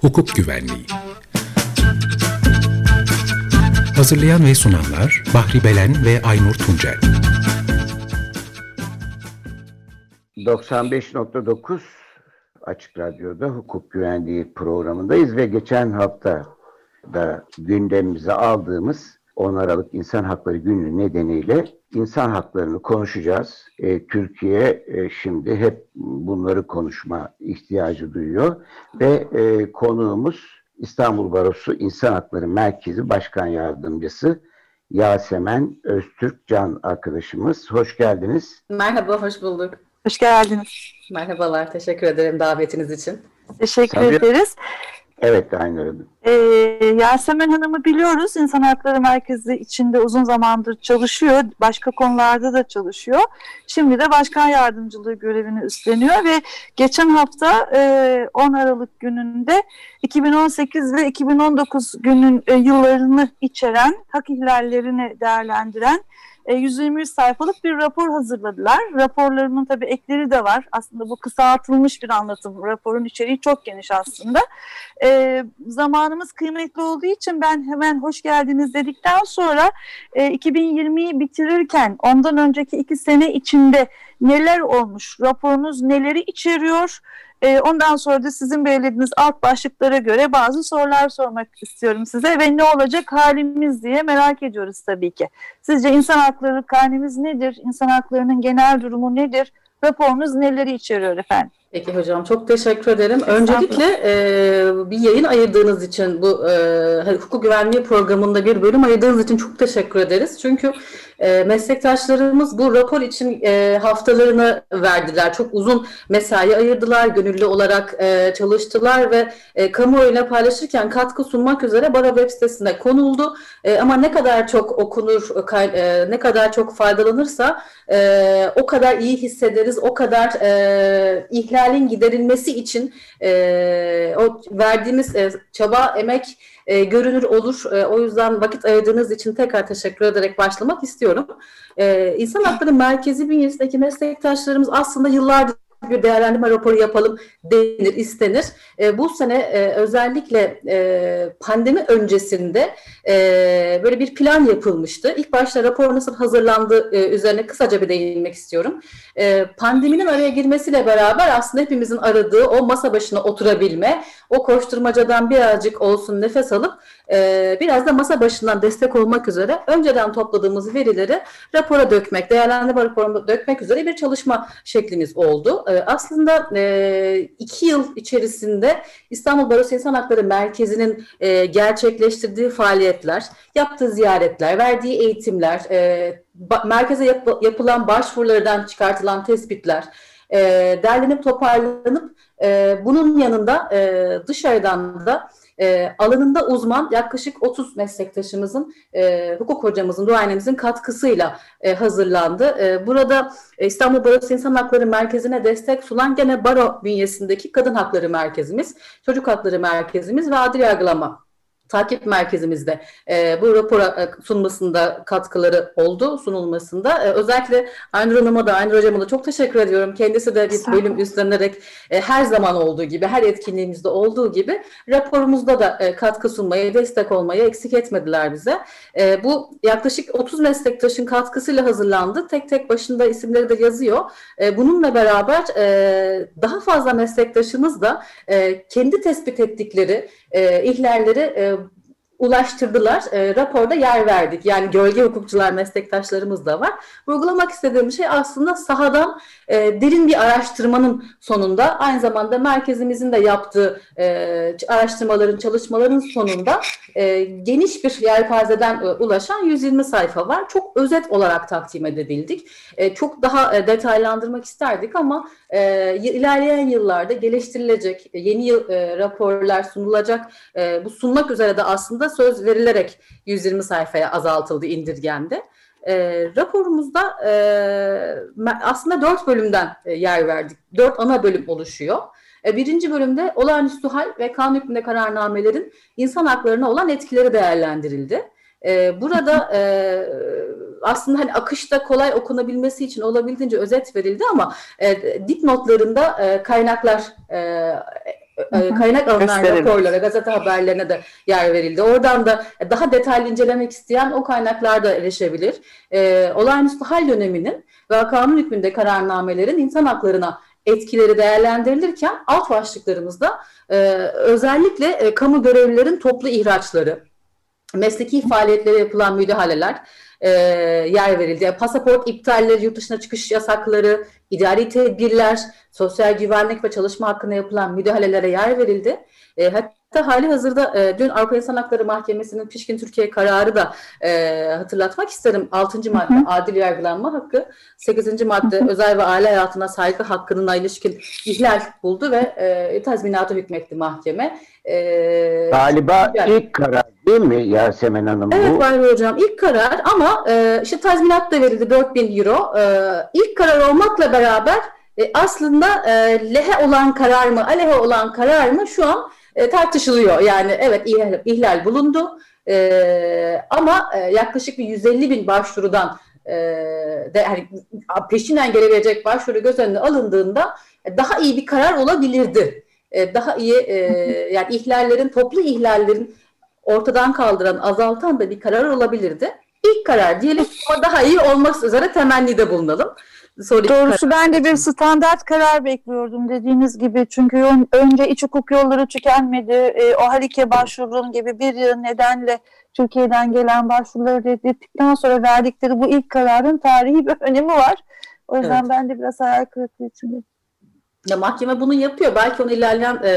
Hukuk Güvenliği. Hazırlayan ve sunanlar Bahri Belen ve Aynur Tuncel. 95.9 Açık Radyo'da hukuk güvenliği programındayız ve geçen hafta da gündemimize aldığımız 10 Aralık İnsan Hakları Günü nedeniyle insan haklarını konuşacağız. E, Türkiye e, şimdi hep bunları konuşma ihtiyacı duyuyor ve e, konuğumuz İstanbul Barosu İnsan Hakları Merkezi Başkan Yardımcısı Yasemen Öztürk Can arkadaşımız. Hoş geldiniz. Merhaba, hoş bulduk. Hoş geldiniz. Merhabalar, teşekkür ederim davetiniz için. Teşekkür Tabii. ederiz. Evet Aynur Hanım. Ee, Yasemin Hanım'ı biliyoruz. İnsan Hakları Merkezi içinde uzun zamandır çalışıyor. Başka konularda da çalışıyor. Şimdi de başkan yardımcılığı görevini üstleniyor ve geçen hafta e, 10 Aralık gününde 2018 ve 2019 günün e, yıllarını içeren hak ihlallerini değerlendiren e, 123 sayfalık bir rapor hazırladılar. Raporlarının tabii ekleri de var. Aslında bu kısaltılmış bir anlatım. Raporun içeriği çok geniş aslında. E, zamanımız kıymetli olduğu için ben hemen hoş geldiniz dedikten sonra e, 2020'yi bitirirken ondan önceki iki sene içinde neler olmuş, raporunuz neleri içeriyor, e, ondan sonra da sizin belirlediğiniz alt başlıklara göre bazı sorular sormak istiyorum size ve ne olacak halimiz diye merak ediyoruz tabii ki. Sizce insan hakları karnemiz nedir? İnsan haklarının genel durumu nedir? Raporunuz neleri içeriyor efendim? Peki hocam, çok teşekkür ederim. Öncelikle e, bir yayın ayırdığınız için, bu e, hukuk güvenliği programında bir bölüm ayırdığınız için çok teşekkür ederiz. Çünkü e, meslektaşlarımız bu rapor için e, haftalarını verdiler. Çok uzun mesai ayırdılar, gönüllü olarak e, çalıştılar ve e, kamuoyuna paylaşırken katkı sunmak üzere Baro web sitesine konuldu. E, ama ne kadar çok okunur, kay, e, ne kadar çok faydalanırsa e, o kadar iyi hissederiz, o kadar e, ihlalin giderilmesi için e, o verdiğimiz e, çaba, emek e, görünür olur. E, o yüzden vakit ayırdığınız için tekrar teşekkür ederek başlamak istiyorum. E, İnsan Hakları Merkezi bünyesindeki meslektaşlarımız aslında yıllardır bir değerlendirme raporu yapalım denir, istenir. E, bu sene e, özellikle e, pandemi öncesinde e, böyle bir plan yapılmıştı. İlk başta rapor nasıl hazırlandığı e, üzerine kısaca bir değinmek istiyorum. E, pandeminin araya girmesiyle beraber aslında hepimizin aradığı o masa başına oturabilme, o koşturmacadan birazcık olsun nefes alıp e, biraz da masa başından destek olmak üzere önceden topladığımız verileri rapora dökmek, değerlendirme raporuna dökmek üzere bir çalışma şeklimiz oldu. E, aslında e, iki yıl içerisinde İstanbul Barosu İnsan Hakları Merkezi'nin e, gerçekleştirdiği faaliyetler, yaptığı ziyaretler, verdiği eğitimler, e, merkeze yap- yapılan başvurulardan çıkartılan tespitler, e, derlenip toparlanıp e, bunun yanında e, dışarıdan da e, alanında uzman yaklaşık 30 meslektaşımızın, e, hukuk hocamızın, duayenemizin katkısıyla e, hazırlandı. E, burada e, İstanbul Barosu İnsan Hakları Merkezi'ne destek sunan gene Baro bünyesindeki Kadın Hakları Merkezimiz, Çocuk Hakları Merkezimiz ve Adil Yargılama takip merkezimizde e, bu rapora e, sunmasında katkıları oldu, sunulmasında. E, özellikle Aynur Hanım'a da, Aynur Hocam'a da çok teşekkür ediyorum. Kendisi de bir bölüm üstlenerek e, her zaman olduğu gibi, her etkinliğimizde olduğu gibi raporumuzda da e, katkı sunmaya, destek olmaya eksik etmediler bize. E, bu yaklaşık 30 meslektaşın katkısıyla hazırlandı. Tek tek başında isimleri de yazıyor. E, bununla beraber e, daha fazla meslektaşımız da e, kendi tespit ettikleri e, ihlalleri e, ulaştırdılar. E, raporda yer verdik. Yani gölge hukukçular meslektaşlarımız da var. Vurgulamak istediğim şey aslında sahadan e, derin bir araştırmanın sonunda aynı zamanda merkezimizin de yaptığı e, araştırmaların, çalışmaların sonunda e, geniş bir yelpazeden e, ulaşan 120 sayfa var. Çok özet olarak takdim edildik. E, çok daha e, detaylandırmak isterdik ama e, ilerleyen yıllarda geliştirilecek yeni yıl, e, raporlar sunulacak. E, bu sunmak üzere de aslında söz verilerek 120 sayfaya azaltıldı, indirgendi. E, raporumuzda e, aslında dört bölümden e, yer verdik. Dört ana bölüm oluşuyor. E, birinci bölümde olağanüstü hal ve kanun hükmünde kararnamelerin insan haklarına olan etkileri değerlendirildi. E, burada e, aslında hani akışta kolay okunabilmesi için olabildiğince özet verildi ama dipnotlarında kaynaklar kaynak alınan raporlara, gazete haberlerine de yer verildi. Oradan da daha detaylı incelemek isteyen o kaynaklarda erişebilir. E, olağanüstü hal döneminin ve kanun hükmünde kararnamelerin insan haklarına etkileri değerlendirilirken alt başlıklarımızda e, özellikle e, kamu görevlilerin toplu ihraçları, mesleki faaliyetlere yapılan müdahaleler e, yer verildi. Pasaport iptalleri, yurt dışına çıkış yasakları, idari tedbirler, sosyal güvenlik ve çalışma hakkında yapılan müdahalelere yer verildi. E, hatta hali hazırda e, dün Avrupa İnsan Hakları Mahkemesi'nin Pişkin Türkiye kararı da e, hatırlatmak isterim. 6. madde adil yargılanma hakkı, 8. madde özel ve aile hayatına saygı hakkına ilişkin ihlal buldu ve e, tazminata hükmetti mahkeme. E, Galiba yani- ilk karar değil mi Yasemin Hanım Evet bu? Bahri Hocam ilk karar ama e, işte tazminat da verildi 4000 euro. E, ilk karar olmakla beraber e, aslında e, lehe olan karar mı, aleyhe olan karar mı şu an e, tartışılıyor. Yani evet ihlal, ihlal bulundu E, ama e, yaklaşık bir 150 bin başvurudan e, de, hani, peşinden gelebilecek başvuru göz önüne alındığında e, daha iyi bir karar olabilirdi. E, daha iyi e, yani ihlallerin, toplu ihlallerin ortadan kaldıran, azaltan da bir karar olabilirdi. İlk karar diyelim ama daha iyi olmak üzere temennide bulunalım. Sonraki Doğrusu ben de bir standart karar bekliyordum dediğiniz gibi. Çünkü ön- önce iç hukuk yolları tükenmedi. E, o Halike başvurum gibi bir nedenle Türkiye'den gelen başvuruları reddettikten sonra verdikleri bu ilk kararın tarihi bir önemi var. O yüzden Evet. ben de biraz hayal kırıklığı içindeyim. Ya mahkeme bunu yapıyor. Belki onu ilerleyen e,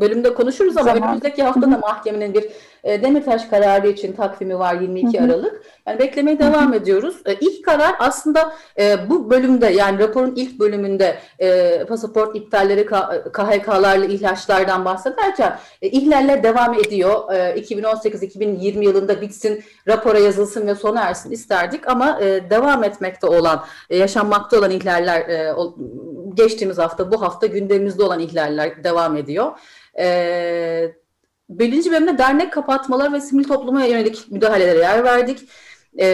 bölümde konuşuruz ama Tamam. önümüzdeki hafta da mahkemenin bir e, Demirtaş kararı için takvimi var 22 Hı hı. Aralık. Yani beklemeye devam ediyoruz. E, ilk karar aslında e, bu bölümde yani raporun ilk bölümünde e, pasaport iptalleri, KHK'larla ihlaçlardan bahsederken e, ihlaller devam ediyor. E, 2018-2020 yılında bitsin, rapora yazılsın ve sona ersin isterdik ama e, devam etmekte olan, e, yaşanmakta olan ihlaller e, o- geçtiğimiz hafta, bu hafta gündemimizde olan ihlaller devam ediyor. E, birinci bölümde dernek kapatmalar ve sivil topluma yönelik müdahalelere yer verdik. E,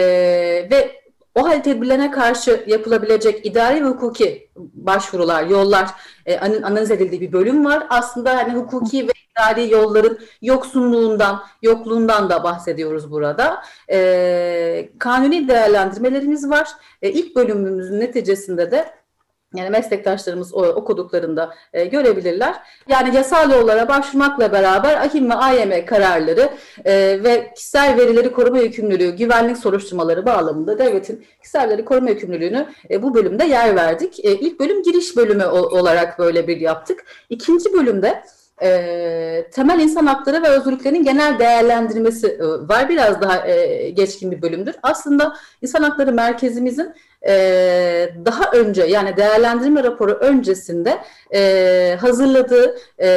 ve o hal tedbirlerine karşı yapılabilecek idari ve hukuki başvurular, yollar e, an- analiz edildiği bir bölüm var. Aslında hani hukuki ve idari yolların yoksunluğundan, yokluğundan da bahsediyoruz burada. E, kanuni değerlendirmelerimiz var. E, ilk bölümümüzün neticesinde de yani meslektaşlarımız okuduklarında e, görebilirler. Yani yasal yollara başvurmakla beraber AHİM ve AYM kararları e, ve kişisel verileri koruma yükümlülüğü, güvenlik soruşturmaları bağlamında devletin kişisel verileri koruma yükümlülüğünü e, bu bölümde yer verdik. E, ilk bölüm giriş bölümü olarak böyle bir yaptık. İkinci bölümde e, temel insan hakları ve özgürlüklerin genel değerlendirmesi e, var. Biraz daha e, geçkin bir bölümdür. Aslında insan hakları merkezimizin e, daha önce yani değerlendirme raporu öncesinde e, hazırladığı e,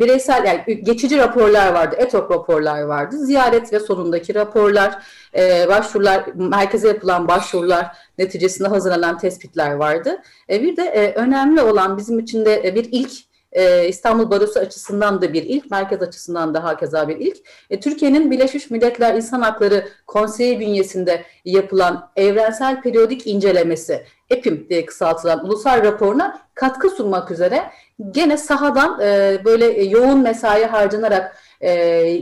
bireysel yani geçici raporlar vardı, etop raporlar vardı. Ziyaret ve sonundaki raporlar, e, başvurular, merkeze yapılan başvurular neticesinde hazırlanan tespitler vardı. E, bir de e, önemli olan bizim için de e, bir ilk e, İstanbul Barosu açısından da bir ilk, merkez açısından da hakeza bir ilk. E, Türkiye'nin Birleşmiş Milletler İnsan Hakları Konseyi bünyesinde yapılan evrensel periyodik incelemesi, EPIM diye kısaltılan ulusal raporuna katkı sunmak üzere gene sahadan e, böyle yoğun mesai harcanarak e,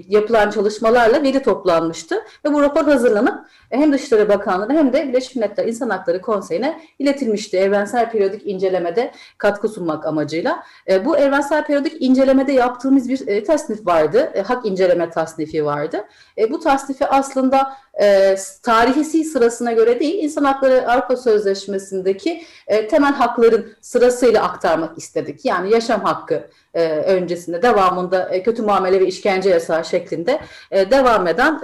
yapılan çalışmalarla veri toplanmıştı ve bu rapor hazırlanıp hem Dışişleri Bakanlığı'na hem de Birleşmiş Milletler İnsan Hakları Konseyi'ne iletilmişti. Evrensel periyodik incelemede katkı sunmak amacıyla. E, bu evrensel periyodik incelemede yaptığımız bir e, tasnif vardı. E, hak inceleme tasnifi vardı. Bu tasnifi aslında e, tarihisi sırasına göre değil, İnsan Hakları Avrupa Sözleşmesi'ndeki temel hakların sırasıyla aktarmak istedik. Yani yaşam hakkı öncesinde, devamında kötü muamele ve işkence yasağı şeklinde devam eden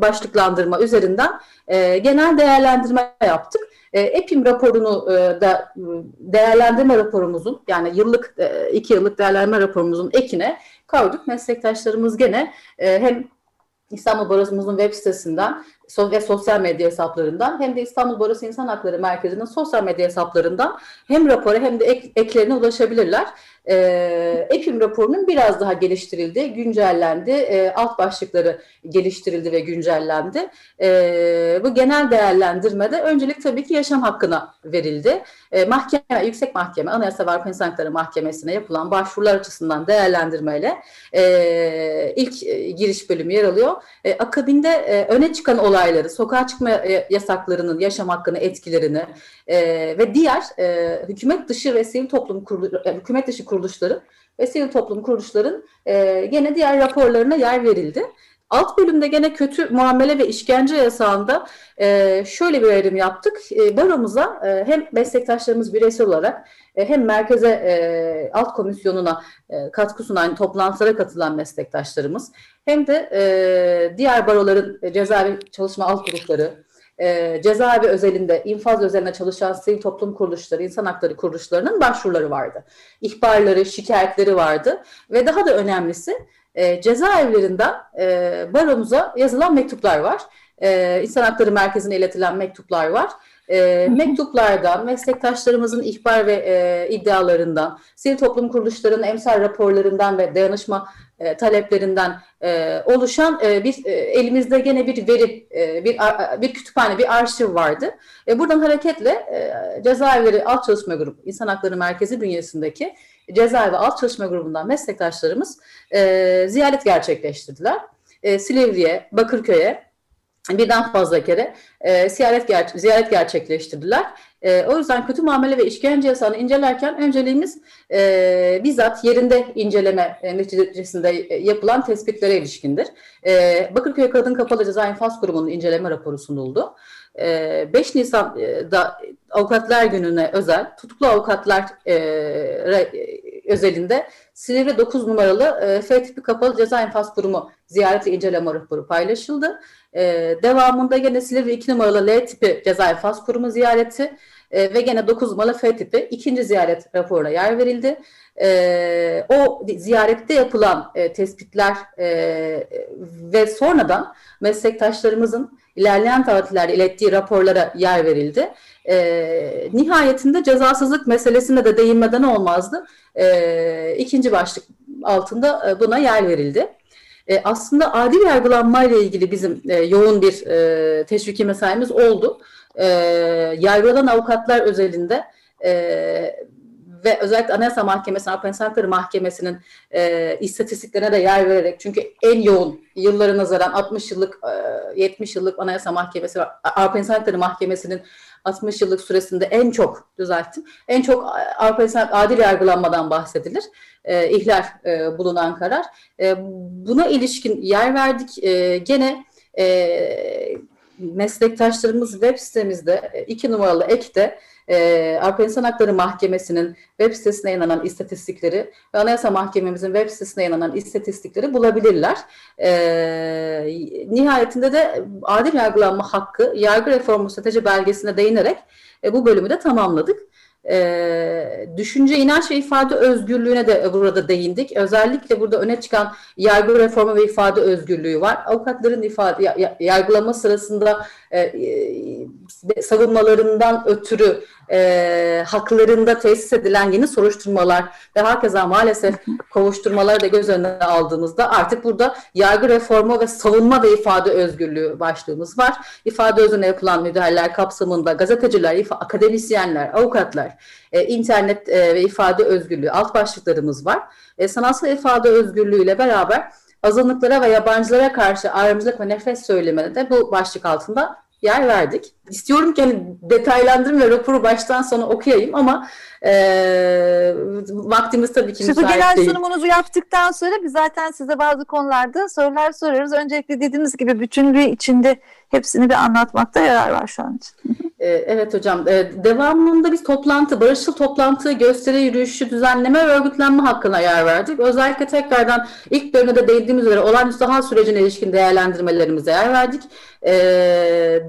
başlıklandırma üzerinden e, genel değerlendirme yaptık. E, EPİM raporunu e, da değerlendirme raporumuzun yani yıllık e, iki yıllık değerlendirme raporumuzun ekine koyduk. Meslektaşlarımız gene e, hem İstanbul Barosumuzun web sitesinden ve sosyal medya hesaplarından hem de İstanbul Barosu İnsan Hakları Merkezi'nin sosyal medya hesaplarından hem rapora hem de ek- eklerine ulaşabilirler. E, EPİM raporunun biraz daha geliştirildi, güncellendi, e, alt başlıkları geliştirildi ve güncellendi. E, bu genel değerlendirmede öncelik tabii ki yaşam hakkına verildi. E, mahkeme, Yüksek Mahkeme, Anayasa ve Avrupa İnsan Hakları Mahkemesi'ne yapılan başvurular açısından değerlendirmeyle e, ilk e, giriş bölümü yer alıyor. E, akabinde e, öne çıkan olayları, sokağa çıkma e, yasaklarının yaşam hakkını etkilerini e, ve diğer e, hükümet dışı ve sivil toplum kurulu, e, hükümet dışı kuruluşların ve sivil toplum kuruluşların e, gene diğer raporlarına yer verildi. Alt bölümde gene kötü muamele ve işkence yasağında e, şöyle bir ayrım yaptık. E, baromuza e, hem meslektaşlarımız bireysel olarak e, hem merkeze e, alt komisyonuna e, katkı sunan toplantılara katılan meslektaşlarımız hem de e, diğer baroların e, cezaevi çalışma alt grupları, e, cezaevi özelinde, infaz özelinde çalışan sivil toplum kuruluşları, insan hakları kuruluşlarının başvuruları vardı. İhbarları, şikayetleri vardı ve daha da önemlisi e, cezaevlerinden e, baromuza yazılan mektuplar var. E, İnsan Hakları Merkezi'ne iletilen mektuplar var. E, mektuplardan, meslektaşlarımızın ihbar ve e, iddialarından, sivil toplum kuruluşlarının emsal raporlarından ve dayanışma e, taleplerinden e, oluşan e, bir e, elimizde gene bir veri, e, bir bir kütüphane, bir arşiv vardı. E, buradan hareketle e, cezaevleri alt çalışma grubu, İnsan Hakları Merkezi bünyesindeki cezaevi alt çalışma grubundan meslektaşlarımız e, ziyaret gerçekleştirdiler. E, Silivri'ye, Bakırköy'e birden fazla kere e, ziyaret, ger- ziyaret gerçekleştirdiler. E, o yüzden kötü muamele ve işkence yasağını incelerken önceliğimiz e, bizzat yerinde inceleme e, neticesinde e, yapılan tespitlere ilişkindir. E, Bakırköy Kadın Kapalı Ceza İnfaz Kurumu'nun inceleme raporu sunuldu. E, 5 Nisan'da Avukatlar Günü'ne özel tutuklu avukatlar e, re- özelinde Silivri 9 numaralı e, F tipi kapalı ceza infaz kurumu ziyareti inceleme raporu paylaşıldı. E, devamında gene Silivri 2 numaralı L tipi ceza infaz kurumu ziyareti e, ve gene 9 numaralı F tipi ikinci ziyaret raporuna yer verildi. E, o ziyarette yapılan e, tespitler e, ve sonradan meslektaşlarımızın ilerleyen tarihlerde ilettiği raporlara yer verildi. E, nihayetinde cezasızlık meselesine de değinmeden olmazdı. E, ikinci başlık altında e, buna yer verildi. E, aslında adil yargılanmayla ilgili bizim e, yoğun bir e, teşviki mesaimiz oldu. E, yargılanan avukatlar özelinde e, ve özellikle Anayasa Mahkemesi, Avrupa İnsan Hakları Mahkemesi'nin e, istatistiklerine de yer vererek çünkü en yoğun yıllara nazaran 60 yıllık, e, 70 yıllık Anayasa Mahkemesi, Avrupa İnsan Hakları Mahkemesi'nin 60 yıllık süresinde en çok düzelttim. En çok Avrupa İnsan adil yargılanmadan bahsedilir. E, ihlal e, bulunan karar. E, buna ilişkin yer verdik. E, gene e, meslektaşlarımız web sitemizde e, iki numaralı ekte e, Avrupa İnsan Hakları Mahkemesi'nin web sitesine yayınlanan istatistikleri ve Anayasa Mahkememizin web sitesine yayınlanan istatistikleri bulabilirler. E, nihayetinde de adil yargılanma hakkı yargı reformu strateji belgesine değinerek e, bu bölümü de tamamladık. E, düşünce, inanç ve ifade özgürlüğüne de burada değindik. Özellikle burada öne çıkan yargı reformu ve ifade özgürlüğü var. Avukatların ifade ya- ya- yargılama sırasında e, e, savunmalarından ötürü e, haklarında tesis edilen yeni soruşturmalar ve hakeza maalesef kovuşturmaları da göz önüne aldığımızda artık burada yargı reformu ve savunma ve ifade özgürlüğü başlığımız var. İfade özüne yapılan müdahaleler kapsamında gazeteciler, akademisyenler, avukatlar, e, internet e, ve ifade özgürlüğü alt başlıklarımız var. E, sanatsal ifade özgürlüğüyle beraber azınlıklara ve yabancılara karşı ayrımcılık ve nefret söylemine de bu başlık altında yer verdik. İstiyorum ki hani detaylandırayım ve raporu baştan sona okuyayım ama e, vaktimiz tabii ki Şimdi bu müsait genel değil. sunumunuzu yaptıktan sonra biz zaten size bazı konularda sorular sorarız. Öncelikle dediğiniz gibi bütünlüğü içinde hepsini bir anlatmakta yarar var şu an için. E, Evet hocam. E, Devamında biz toplantı, barışçıl toplantı, gösteri, yürüyüşü, düzenleme ve örgütlenme hakkına yer verdik. Özellikle tekrardan ilk bölümde de değindiğimiz üzere olağanüstü hal sürecine ilişkin değerlendirmelerimize yer verdik. E,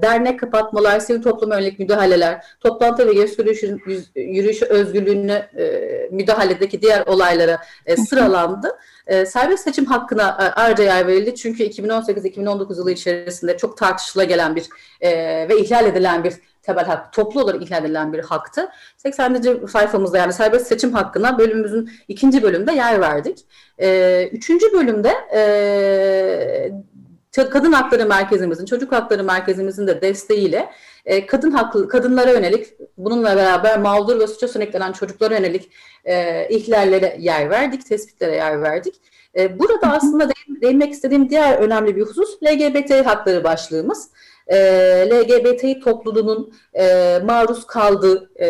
dernek kapatmalar, sivil topluma yönelik müdahaleler, toplantı ve gösteri yürüyüşü, yürüyüşü özgürlüğüne e, müdahaledeki diğer olaylara e, sıralandı. E, serbest seçim hakkına e, ayrıca yer verildi. Çünkü 2018-2019 yılı içerisinde çok tartışıla gelen bir e, ve ihlal edilen bir temel hak, toplu olarak ihlal edilen bir haktı. 80. sayfamızda yani serbest seçim hakkına bölümümüzün ikinci bölümde yer verdik. E, üçüncü bölümde e, Kadın Hakları Merkezimizin, Çocuk Hakları Merkezimizin de desteğiyle e, kadın haklı, kadınlara yönelik, bununla beraber mağdur ve suça sürüklenen çocuklara yönelik e, ihlallere yer verdik, tespitlere yer verdik. E, burada aslında değinmek istediğim diğer önemli bir husus LGBT hakları başlığımız. E, LGBT topluluğunun e, maruz kaldığı e,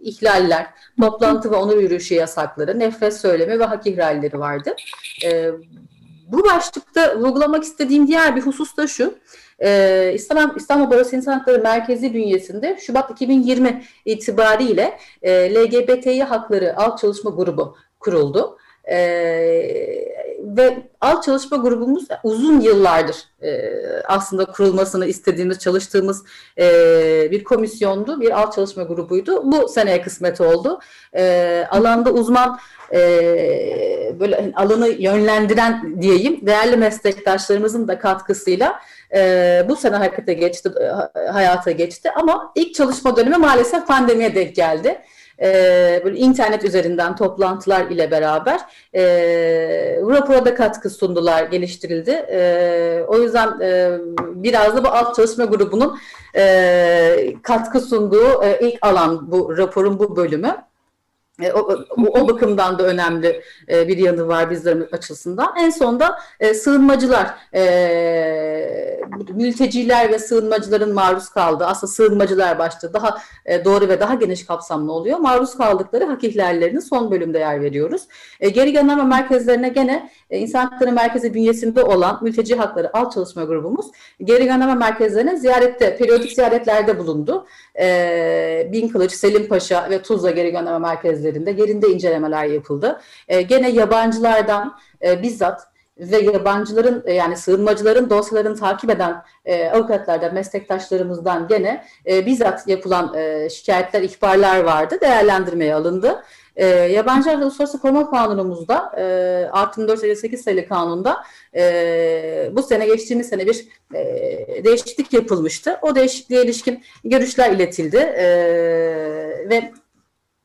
ihlaller, toplantı ve onur yürüyüşü yasakları, nefret söylemi ve hak ihlalleri vardı. E, bu başlıkta vurgulamak istediğim diğer bir husus da şu. Ee, İstanbul, İstanbul Barosu İnsan Hakları Merkezi bünyesinde Şubat 2020 itibariyle e, LGBTİ Hakları Alt Çalışma Grubu kuruldu. E, ve alt çalışma grubumuz uzun yıllardır e, aslında kurulmasını istediğimiz, çalıştığımız e, bir komisyondu, bir alt çalışma grubuydu. Bu seneye kısmet oldu. E, alanda uzman e, böyle alanı yönlendiren diyeyim, değerli meslektaşlarımızın da katkısıyla e, bu sene harekete geçti, hayata geçti. Ama ilk çalışma dönemi maalesef pandemiye denk geldi e, böyle internet üzerinden toplantılar ile beraber e, rapora da katkı sundular, geliştirildi. E, o yüzden e, biraz da bu alt çalışma grubunun e, katkı sunduğu e, ilk alan bu raporun bu bölümü. E, o, o bakımdan da önemli e, bir yanı var bizlerin açısından. En sonda e, sığınmacılar, e, mülteciler ve sığınmacıların maruz kaldığı, aslında sığınmacılar başta daha e, doğru ve daha geniş kapsamlı oluyor. Maruz kaldıkları hak ihlallerinin son bölümde yer veriyoruz. E, geri gönderme merkezlerine gene e, İnsan Hakları Merkezi bünyesinde olan Mülteci Hakları Alt Çalışma Grubumuz geri gönderme merkezlerine ziyarette, periyodik ziyaretlerde bulundu. E, Bin Kılıç, Selim Paşa ve Tuzla geri gönderme merkezlerinde yerinde incelemeler yapıldı. E, gene yabancılardan e, bizzat ve yabancıların e, yani sığınmacıların dosyalarını takip eden e, avukatlardan, meslektaşlarımızdan gene e, bizzat yapılan e, şikayetler, ihbarlar vardı. Değerlendirmeye alındı. E, Yabancı Uluslararası Koruma Kanunumuzda e, 6458 sayılı kanunda e, bu sene geçtiğimiz sene bir e, değişiklik yapılmıştı. O değişikliğe ilişkin görüşler iletildi e, ve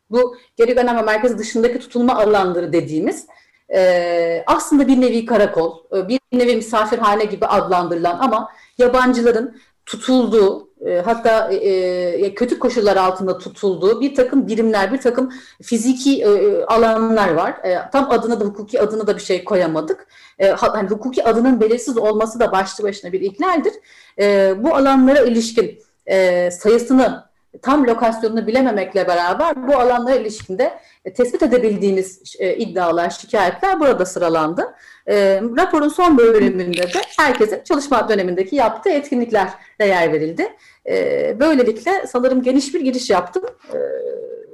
bu geri gönderme merkezi dışındaki tutulma alanları dediğimiz e, aslında bir nevi karakol, bir nevi misafirhane gibi adlandırılan ama yabancıların tutulduğu, e, hatta e, kötü koşullar altında tutulduğu bir takım birimler, bir takım fiziki e, alanlar var. E, tam adına da hukuki adına da bir şey koyamadık. E, hani hukuki adının belirsiz olması da başlı başına bir ihlaldir. E, bu alanlara ilişkin e, sayısını tam lokasyonunu bilememekle beraber bu alanlara ilişkinde e, tespit edebildiğimiz e, iddialar, şikayetler burada sıralandı. E, raporun son bölümünde de herkese çalışma dönemindeki yaptığı etkinliklere yer verildi. E, böylelikle sanırım geniş bir giriş yaptım. E,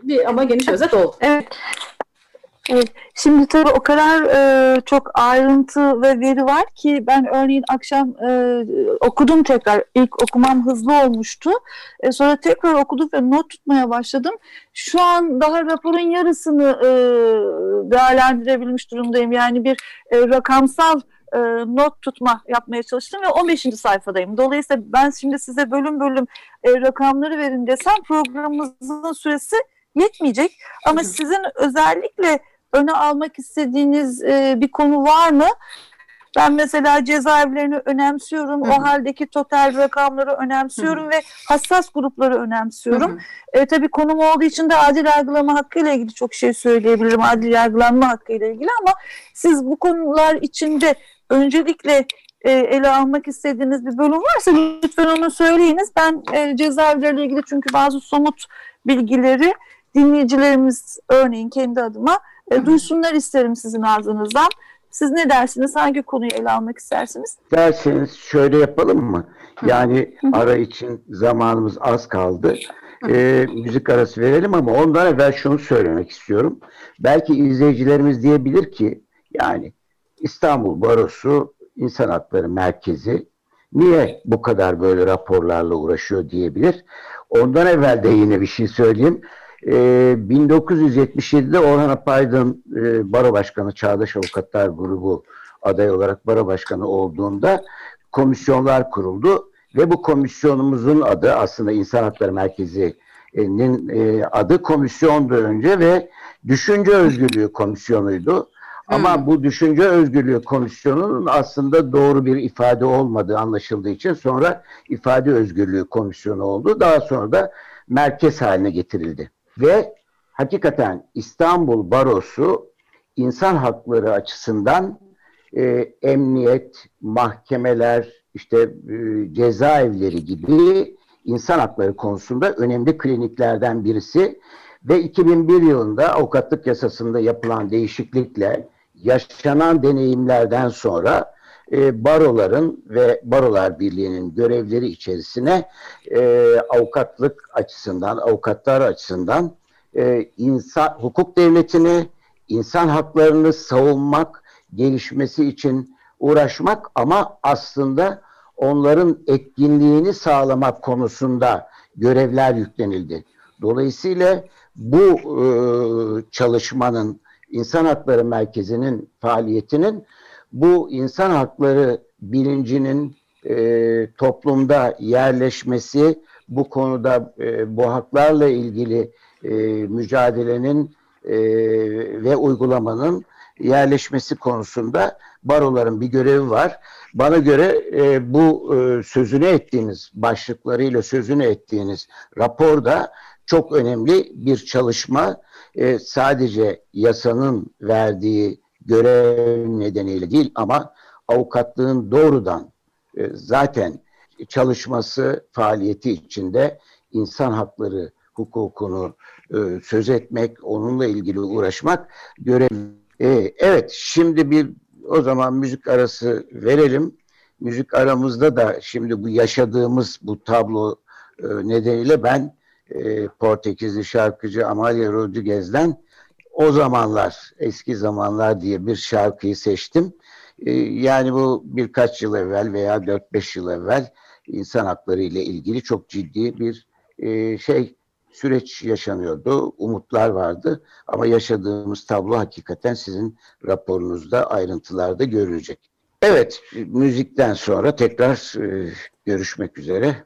bir ama geniş özet oldu. Evet. Evet. Şimdi tabii o kadar e, çok ayrıntı ve veri var ki ben örneğin akşam e, okudum tekrar. İlk okumam hızlı olmuştu. E, sonra tekrar okudum ve not tutmaya başladım. Şu an daha raporun yarısını e, değerlendirebilmiş durumdayım. Yani bir e, rakamsal e, not tutma yapmaya çalıştım ve 15. sayfadayım. Dolayısıyla ben şimdi size bölüm bölüm e, rakamları verin desem programımızın süresi yetmeyecek. Ama sizin özellikle öne almak istediğiniz e, bir konu var mı? Ben mesela cezaevlerini önemsiyorum. Hı hı. O haldeki total rakamları önemsiyorum hı hı. ve hassas grupları önemsiyorum. Hı hı. E, tabii konum olduğu için de adil yargılama hakkıyla ilgili çok şey söyleyebilirim. Adil yargılanma hakkıyla ilgili ama siz bu konular içinde öncelikle e, ele almak istediğiniz bir bölüm varsa lütfen onu söyleyiniz. Ben e, cezaevleriyle ilgili çünkü bazı somut bilgileri dinleyicilerimiz örneğin kendi adıma e, duysunlar isterim sizin ağzınızdan. Siz ne dersiniz? Hangi konuyu ele almak istersiniz? Derseniz şöyle yapalım mı? Yani ara için zamanımız az kaldı. Ee, müzik arası verelim ama ondan evvel şunu söylemek istiyorum. Belki izleyicilerimiz diyebilir ki yani İstanbul Barosu İnsan Hakları Merkezi niye bu kadar böyle raporlarla uğraşıyor diyebilir. Ondan evvel de yine bir şey söyleyeyim. Ee, 1977'de Orhan Apaydın e, Baro Başkanı Çağdaş Avukatlar Grubu aday olarak Baro Başkanı olduğunda komisyonlar kuruldu ve bu komisyonumuzun adı aslında İnsan Hakları Merkezi'nin e, adı komisyondu önce ve Düşünce Özgürlüğü Komisyonu'ydu. Ama bu Düşünce Özgürlüğü Komisyonu'nun aslında doğru bir ifade olmadığı anlaşıldığı için sonra ifade Özgürlüğü Komisyonu oldu. Daha sonra da merkez haline getirildi. Ve hakikaten İstanbul Barosu insan hakları açısından e, emniyet, mahkemeler, işte e, cezaevleri gibi insan hakları konusunda önemli kliniklerden birisi. Ve 2001 yılında avukatlık yasasında yapılan değişiklikle yaşanan deneyimlerden sonra e, baroların ve barolar birliğinin görevleri içerisine e, avukatlık açısından, avukatlar açısından e, insan hukuk devletini, insan haklarını savunmak, gelişmesi için uğraşmak ama aslında onların etkinliğini sağlamak konusunda görevler yüklenildi. Dolayısıyla bu e, çalışmanın İnsan Hakları Merkezi'nin faaliyetinin bu insan hakları bilincinin e, toplumda yerleşmesi, bu konuda e, bu haklarla ilgili e, mücadelenin e, ve uygulamanın yerleşmesi konusunda baroların bir görevi var. Bana göre e, bu e, sözünü ettiğiniz başlıklarıyla sözünü ettiğiniz raporda çok önemli bir çalışma. E, sadece yasanın verdiği görev nedeniyle değil ama avukatlığın doğrudan e, zaten çalışması faaliyeti içinde insan hakları hukukunu e, söz etmek, onunla ilgili uğraşmak görev. E, evet, şimdi bir o zaman müzik arası verelim. Müzik aramızda da şimdi bu yaşadığımız bu tablo e, nedeniyle ben Portekizli şarkıcı Amalia Rodriguez'den o zamanlar, eski zamanlar diye bir şarkıyı seçtim. E, yani bu birkaç yıl evvel veya 4-5 yıl evvel insan hakları ile ilgili çok ciddi bir e, şey süreç yaşanıyordu, umutlar vardı ama yaşadığımız tablo hakikaten sizin raporunuzda ayrıntılarda görülecek. Evet, müzikten sonra tekrar e, görüşmek üzere.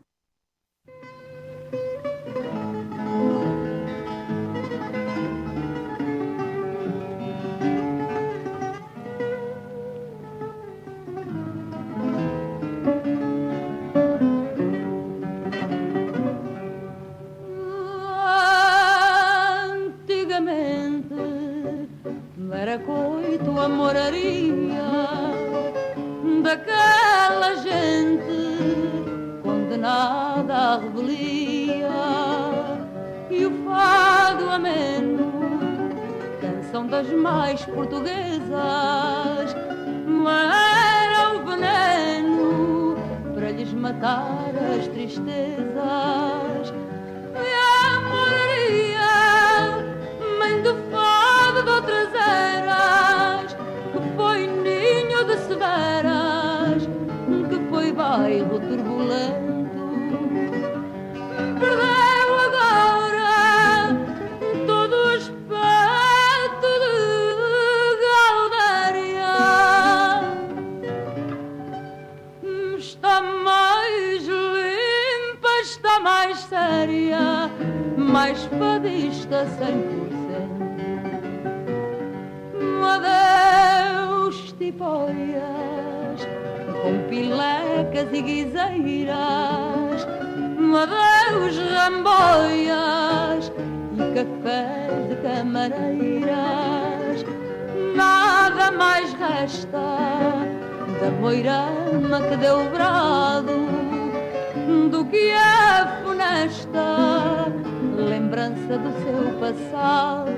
passado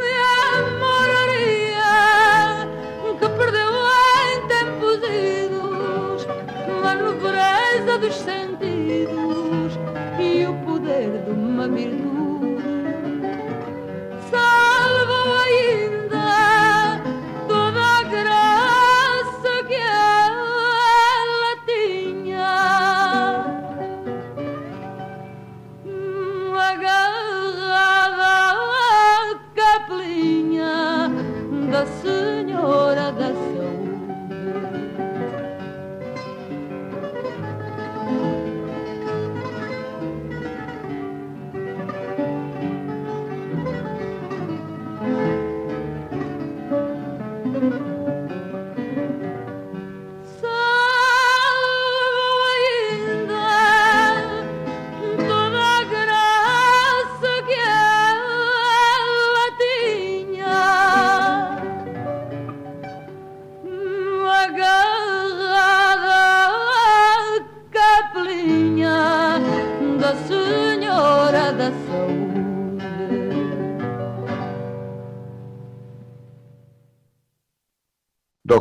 de amoraria que perdeu em tempos idos a nobreza dos sentidos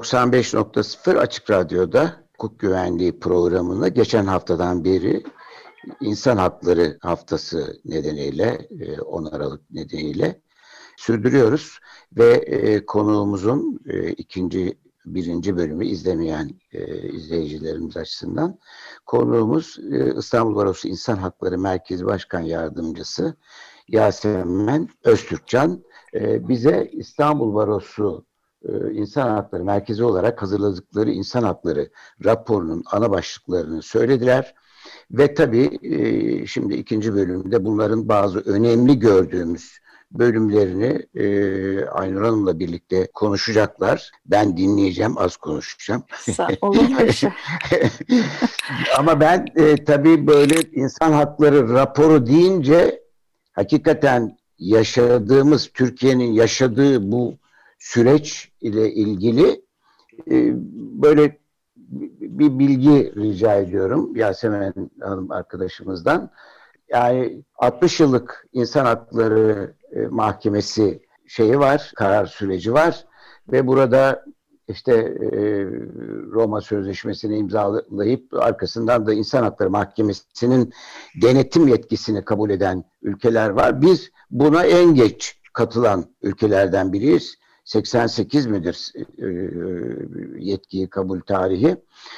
...95.0 Açık Radyo'da hukuk güvenliği programını geçen haftadan beri insan hakları haftası nedeniyle, e, 10 Aralık nedeniyle sürdürüyoruz. Ve e, konuğumuzun e, ikinci, birinci bölümü izlemeyen e, izleyicilerimiz açısından konuğumuz e, İstanbul Barosu İnsan Hakları Merkezi Başkan Yardımcısı Yasemen Öztürkcan. E, bize İstanbul Barosu e, İnsan Hakları Merkezi olarak hazırladıkları insan hakları raporunun ana başlıklarını söylediler. Ve tabii e, şimdi ikinci bölümde bunların bazı önemli gördüğümüz bölümlerini e, Aynur Hanım'la birlikte konuşacaklar. Ben dinleyeceğim, az konuşacağım. Olur mu şey? Ama ben e, tabii böyle insan hakları raporu deyince hakikaten yaşadığımız, Türkiye'nin yaşadığı bu süreç ile ilgili e, böyle bir bilgi rica ediyorum Yasemen Hanım arkadaşımızdan. Yani 60 yıllık insan hakları e, mahkemesi şeyi var, karar süreci var ve burada işte e, Roma Sözleşmesi'ni imzalayıp arkasından da İnsan Hakları Mahkemesi'nin denetim yetkisini kabul eden ülkeler var. Biz buna en geç katılan ülkelerden biriyiz. 88 midir e, yetkiyi kabul tarihi.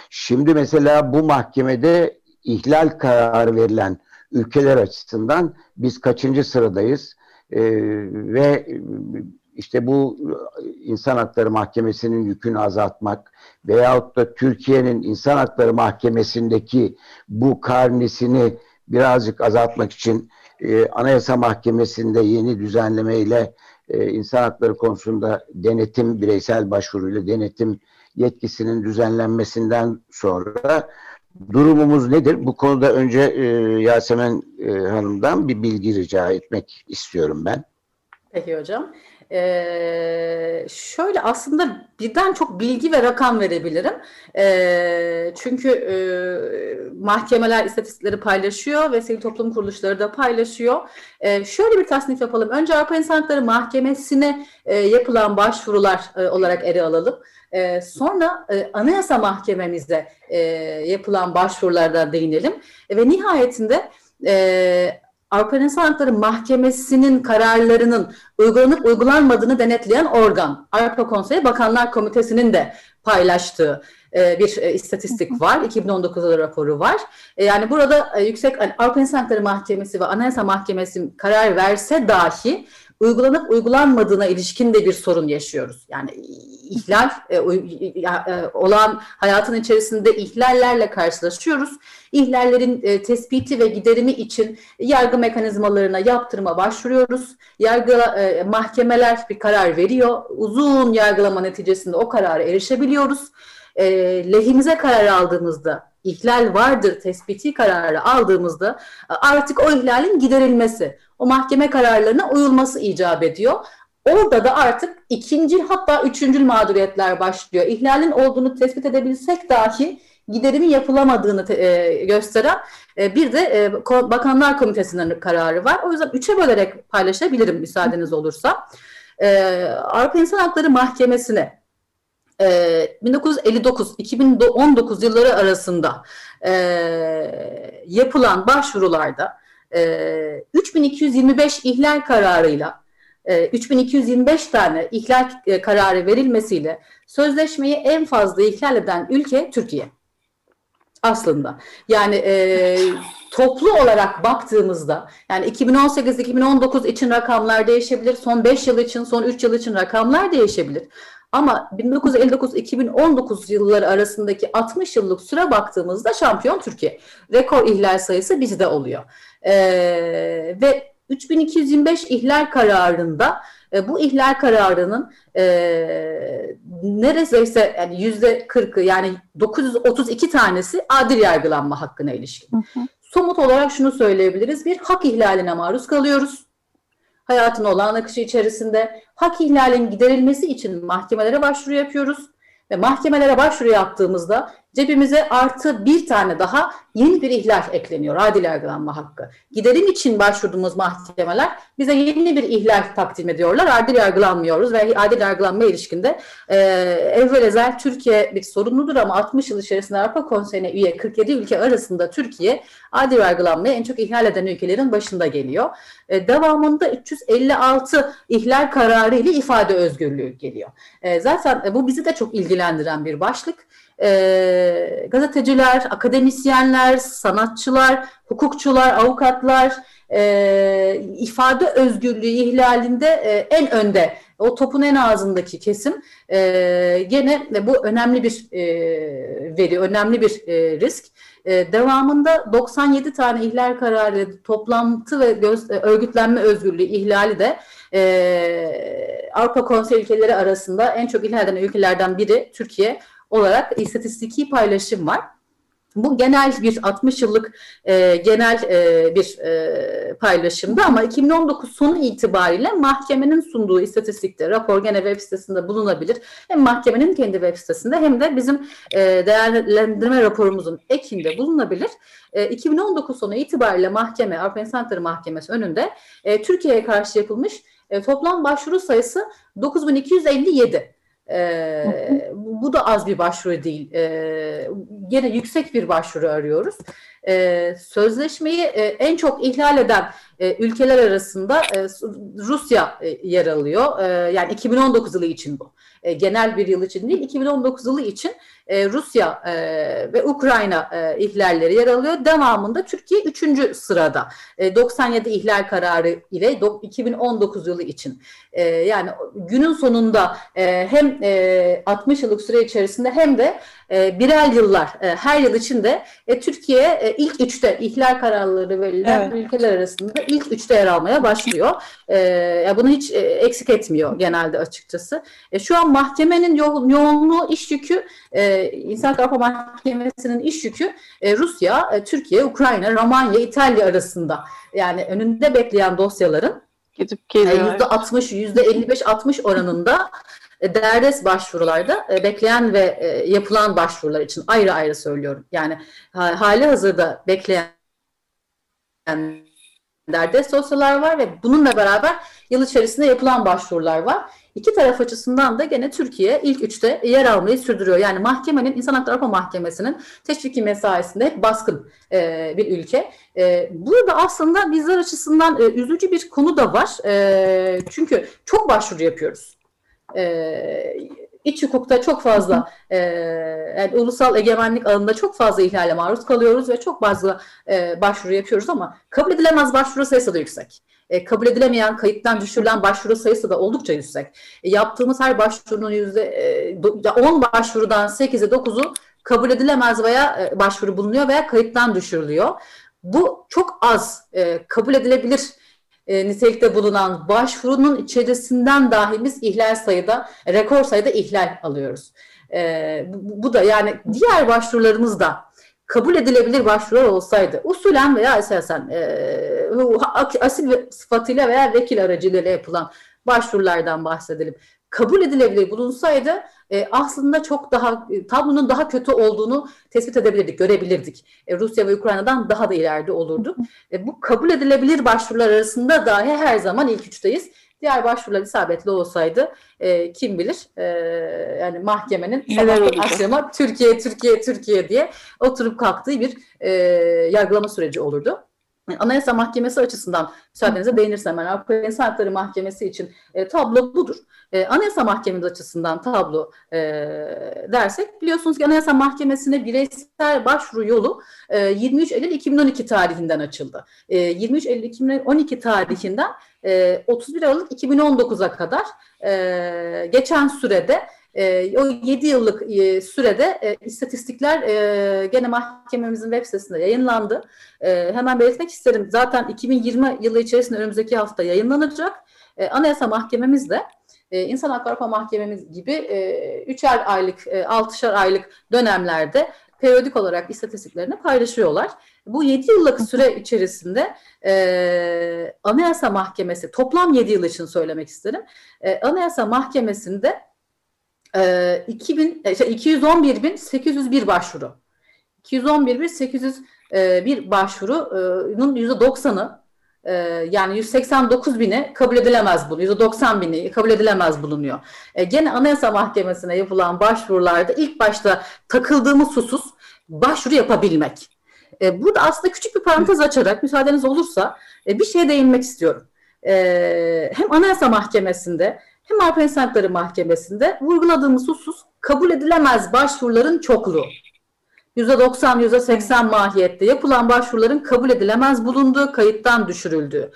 Şimdi mesela bu mahkemede ihlal kararı verilen ülkeler açısından biz kaçıncı sıradayız? E, ve işte bu İnsan Hakları Mahkemesi'nin yükünü azaltmak veyahut da Türkiye'nin İnsan Hakları Mahkemesi'ndeki bu karnisini birazcık azaltmak için e, Anayasa Mahkemesi'nde yeni düzenlemeyle e, insan hakları konusunda denetim, bireysel başvuruyla denetim yetkisinin düzenlenmesinden sonra durumumuz nedir? Bu konuda önce e, Yasemen e, Hanım'dan bir bilgi rica etmek istiyorum ben. Peki hocam. Ee, şöyle aslında birden çok bilgi ve rakam verebilirim. Ee, çünkü e, mahkemeler istatistikleri paylaşıyor ve sivil toplum kuruluşları da paylaşıyor. Ee, şöyle bir tasnif yapalım. Önce Avrupa İnsan Hakları Mahkemesi'ne e, yapılan başvurular e, olarak ele alalım. E, sonra e, Anayasa Mahkememize e, yapılan başvurulardan değinelim. E, ve nihayetinde e, Avrupa İnsan Hakları Mahkemesi'nin kararlarının uygulanıp uygulanmadığını denetleyen organ. Avrupa Konseyi Bakanlar Komitesi'nin de paylaştığı e, bir e, istatistik var. 2019'da raporu var. E, yani burada e, yüksek hani Avrupa İnsan Hakları Mahkemesi ve Anayasa Mahkemesi karar verse dahi uygulanıp uygulanmadığına ilişkin de bir sorun yaşıyoruz. Yani ihlal e, e, olan hayatın içerisinde ihlallerle karşılaşıyoruz. İhlallerin e, tespiti ve giderimi için yargı mekanizmalarına yaptırıma başvuruyoruz. Yargı e, mahkemeler bir karar veriyor. Uzun yargılama neticesinde o karara erişebiliyoruz. E, lehimize karar aldığımızda ihlal vardır tespiti kararı aldığımızda artık o ihlalin giderilmesi, o mahkeme kararlarına uyulması icap ediyor. Orada da artık ikinci hatta üçüncü mağduriyetler başlıyor. İhlalin olduğunu tespit edebilsek dahi giderimi yapılamadığını e, gösteren e, bir de e, Bakanlar Komitesi'nin kararı var. O yüzden üçe bölerek paylaşabilirim müsaadeniz olursa. E, Avrupa İnsan Hakları Mahkemesi'ne e, 1959-2019 yılları arasında e, yapılan başvurularda e, 3225 ihlal kararıyla e, 3225 tane ihlal e, kararı verilmesiyle sözleşmeyi en fazla ihlal eden ülke Türkiye. Aslında. Yani e, toplu olarak baktığımızda yani 2018-2019 için rakamlar değişebilir. Son 5 yıl için, son 3 yıl için rakamlar değişebilir. Ama 1959-2019 yılları arasındaki 60 yıllık süre baktığımızda şampiyon Türkiye. Rekor ihlal sayısı bizde oluyor. Ee, ve 3225 ihlal kararında e, bu ihlal kararının e, neredeyse yani yüzde 40'ı yani 932 tanesi adil yargılanma hakkına ilişkin. Hı hı. Somut olarak şunu söyleyebiliriz. Bir hak ihlaline maruz kalıyoruz. Hayatın olağan akışı içerisinde hak ihlalinin giderilmesi için mahkemelere başvuru yapıyoruz. Ve mahkemelere başvuru yaptığımızda cebimize artı bir tane daha yeni bir ihlal ekleniyor. Adil yargılanma hakkı. Giderim için başvurduğumuz mahkemeler bize yeni bir ihlal takdim ediyorlar. Adil yargılanmıyoruz ve adil yargılanma ilişkinde e, evvel ezel Türkiye bir sorumludur ama 60 yıl içerisinde Avrupa Konseyi'ne üye 47 ülke arasında Türkiye adil yargılanmayı en çok ihlal eden ülkelerin başında geliyor. E, devamında 356 ihlal kararı ile ifade özgürlüğü geliyor. E, zaten e, bu bizi de çok ilgilendiren bir başlık. E, gazeteciler, akademisyenler, sanatçılar, hukukçular, avukatlar e, ifade özgürlüğü ihlalinde e, en önde, o topun en ağzındaki kesim e, gene bu önemli bir e, veri, önemli bir e, risk. E, devamında 97 tane ihlal kararı, toplantı ve göz, e, örgütlenme özgürlüğü ihlali de e, Avrupa Konseyi ülkeleri arasında en çok ihlal eden ülkelerden biri Türkiye olarak istatistiki paylaşım var. Bu genel bir 60 yıllık e, genel e, bir e, paylaşımdı ama 2019 sonu itibariyle mahkemenin sunduğu istatistikte rapor gene web sitesinde bulunabilir. Hem mahkemenin kendi web sitesinde hem de bizim e, değerlendirme raporumuzun ekinde bulunabilir. E, 2019 sonu itibariyle mahkeme, Avrupa İnsan Hakları Mahkemesi önünde e, Türkiye'ye karşı yapılmış e, toplam başvuru sayısı 9257. Bu da az bir başvuru değil. Ee, gene yüksek bir başvuru arıyoruz. Ee, sözleşmeyi e, en çok ihlal eden e, ülkeler arasında e, Rusya e, yer alıyor. E, yani 2019 yılı için bu. E, genel bir yıl için değil, 2019 yılı için e, Rusya e, ve Ukrayna e, ihlalleri yer alıyor. Devamında Türkiye 3. sırada. E, 97 ihlal kararı ile do- 2019 yılı için. E, yani günün sonunda e, hem e, 60 yıllık süre içerisinde hem de e, birer yıllar e, her yıl içinde e, Türkiye e, ilk üçte ihlal kararları verilen Evet. ülkeler arasında ilk üçte yer almaya başlıyor. E, ya bunu hiç e, eksik etmiyor genelde açıkçası. E, şu an mahkemenin yo- yoğunluğu, iş yükü, e, İnsan Hakları Mahkemesi'nin iş yükü e, Rusya, e, Türkiye, Ukrayna, Romanya, İtalya arasında. Yani önünde bekleyen dosyaların Gidip e, geliyor. yüzde 60, yüzde 55-60 oranında e, derdest başvurularda e, bekleyen ve e, yapılan başvurular için ayrı ayrı söylüyorum. Yani ha- hali hazırda bekleyen derdest dosyalar var ve bununla beraber yıl içerisinde yapılan başvurular var. İki taraf açısından da gene Türkiye ilk üçte yer almayı sürdürüyor. Yani mahkemenin, İnsan Hakları Avrupa Mahkemesi'nin teşviki mesaisinde hep baskın e, bir ülke. E, burada aslında bizler açısından e, üzücü bir konu da var. E, çünkü çok başvuru yapıyoruz. E, iç hukukta çok fazla, e, yani ulusal egemenlik alanında çok fazla ihlale maruz kalıyoruz ve çok fazla e, başvuru yapıyoruz ama kabul edilemez başvuru sayısı da yüksek. E, kabul edilemeyen, kayıttan düşürülen başvuru sayısı da oldukça yüksek. E, yaptığımız her başvurunun yüzde e, do- 10 başvurudan 8'i 9'u kabul edilemez veya e, başvuru bulunuyor veya kayıttan düşürülüyor. Bu çok az e, kabul edilebilir e, nitelikte bulunan başvurunun içerisinden dahi biz ihlal sayıda, rekor sayıda ihlal alıyoruz. E, bu, bu da yani diğer başvurularımız da kabul edilebilir başvurular olsaydı usulen veya esasen e, asil sıfatıyla veya vekil aracılığıyla yapılan başvurulardan bahsedelim. Kabul edilebilir bulunsaydı e, aslında çok daha e, tablonun daha kötü olduğunu tespit edebilirdik, görebilirdik. E, Rusya ve Ukrayna'dan daha da ileride olurduk. E, bu kabul edilebilir başvurular arasında dahi her zaman ilk üçteyiz. Diğer başvurular isabetli olsaydı e, kim bilir e, yani mahkemenin akşama Türkiye, Türkiye, Türkiye diye oturup kalktığı bir e, yargılama süreci olurdu. Anayasa Mahkemesi açısından müsaadenizle değinirsem ben Avrupa İnsan Hakları Mahkemesi için e, tablo budur. E, Anayasa Mahkemesi açısından tablo e, dersek biliyorsunuz ki Anayasa Mahkemesi'ne bireysel başvuru yolu e, 23 Eylül 2012 tarihinden açıldı. E, 23 Eylül 2012 tarihinden e, 31 Aralık 2019'a kadar e, geçen sürede e, o 7 yıllık e, sürede e, istatistikler e, gene mahkememizin web sitesinde yayınlandı. E, hemen belirtmek isterim. Zaten 2020 yılı içerisinde önümüzdeki hafta yayınlanacak. E, Anayasa Mahkememiz de e, İnsan Hakları Mahkememiz gibi e, üçer aylık, e, altışar aylık dönemlerde periyodik olarak istatistiklerini paylaşıyorlar. Bu 7 yıllık süre içerisinde e, Anayasa Mahkemesi, toplam 7 yıl için söylemek isterim. E, Anayasa Mahkemesi'nde e, 2000, e, şey, 211.801 başvuru. 211.801 başvurunun %90'ı e, yani 189 bini kabul edilemez bulunuyor. 190 bini kabul edilemez bulunuyor. E, gene Anayasa Mahkemesi'ne yapılan başvurularda ilk başta takıldığımız husus başvuru yapabilmek. E, burada aslında küçük bir parantez açarak müsaadeniz olursa e, bir şeye değinmek istiyorum. E, hem Anayasa Mahkemesi'nde hem Avrupa İnsan Hakları Mahkemesi'nde vurguladığımız husus kabul edilemez başvuruların çokluğu. %90, %80 mahiyette yapılan başvuruların kabul edilemez bulunduğu, kayıttan düşürüldüğü.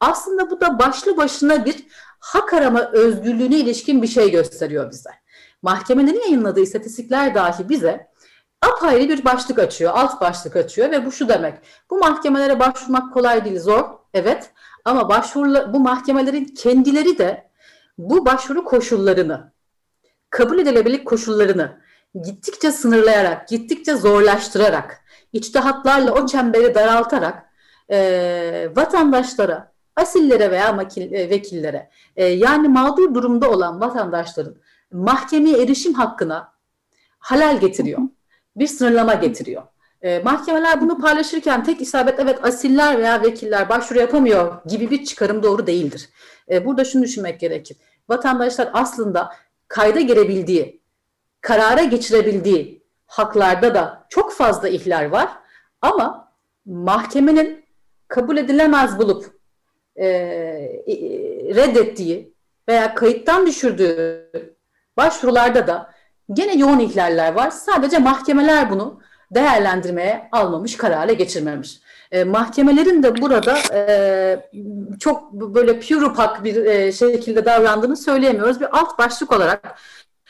Aslında bu da başlı başına bir hak arama özgürlüğüne ilişkin bir şey gösteriyor bize. Mahkemelerin yayınladığı istatistikler dahi bize apayrı bir başlık açıyor, alt başlık açıyor ve bu şu demek. Bu mahkemelere başvurmak kolay değil, zor. Evet. Ama başvuru bu mahkemelerin kendileri de bu başvuru koşullarını, kabul edilebilirlik koşullarını gittikçe sınırlayarak, gittikçe zorlaştırarak, içtihatlarla o çemberi daraltarak e, vatandaşlara, asillere veya makil, e, vekillere e, yani mağdur durumda olan vatandaşların mahkemeye erişim hakkına halal getiriyor. Bir sınırlama getiriyor. E, mahkemeler bunu paylaşırken tek isabet evet asiller veya vekiller başvuru yapamıyor gibi bir çıkarım doğru değildir. E, burada şunu düşünmek gerekir. Vatandaşlar aslında kayda girebildiği, karara geçirebildiği haklarda da çok fazla ihlal var. Ama mahkemenin kabul edilemez bulup e, e, reddettiği veya kayıttan düşürdüğü başvurularda da gene yoğun ihlaller var. Sadece mahkemeler bunu değerlendirmeye almamış, karara geçirmemiş. E, mahkemelerin de burada e, çok böyle pure pak bir e, şekilde davrandığını söyleyemiyoruz. Bir alt başlık olarak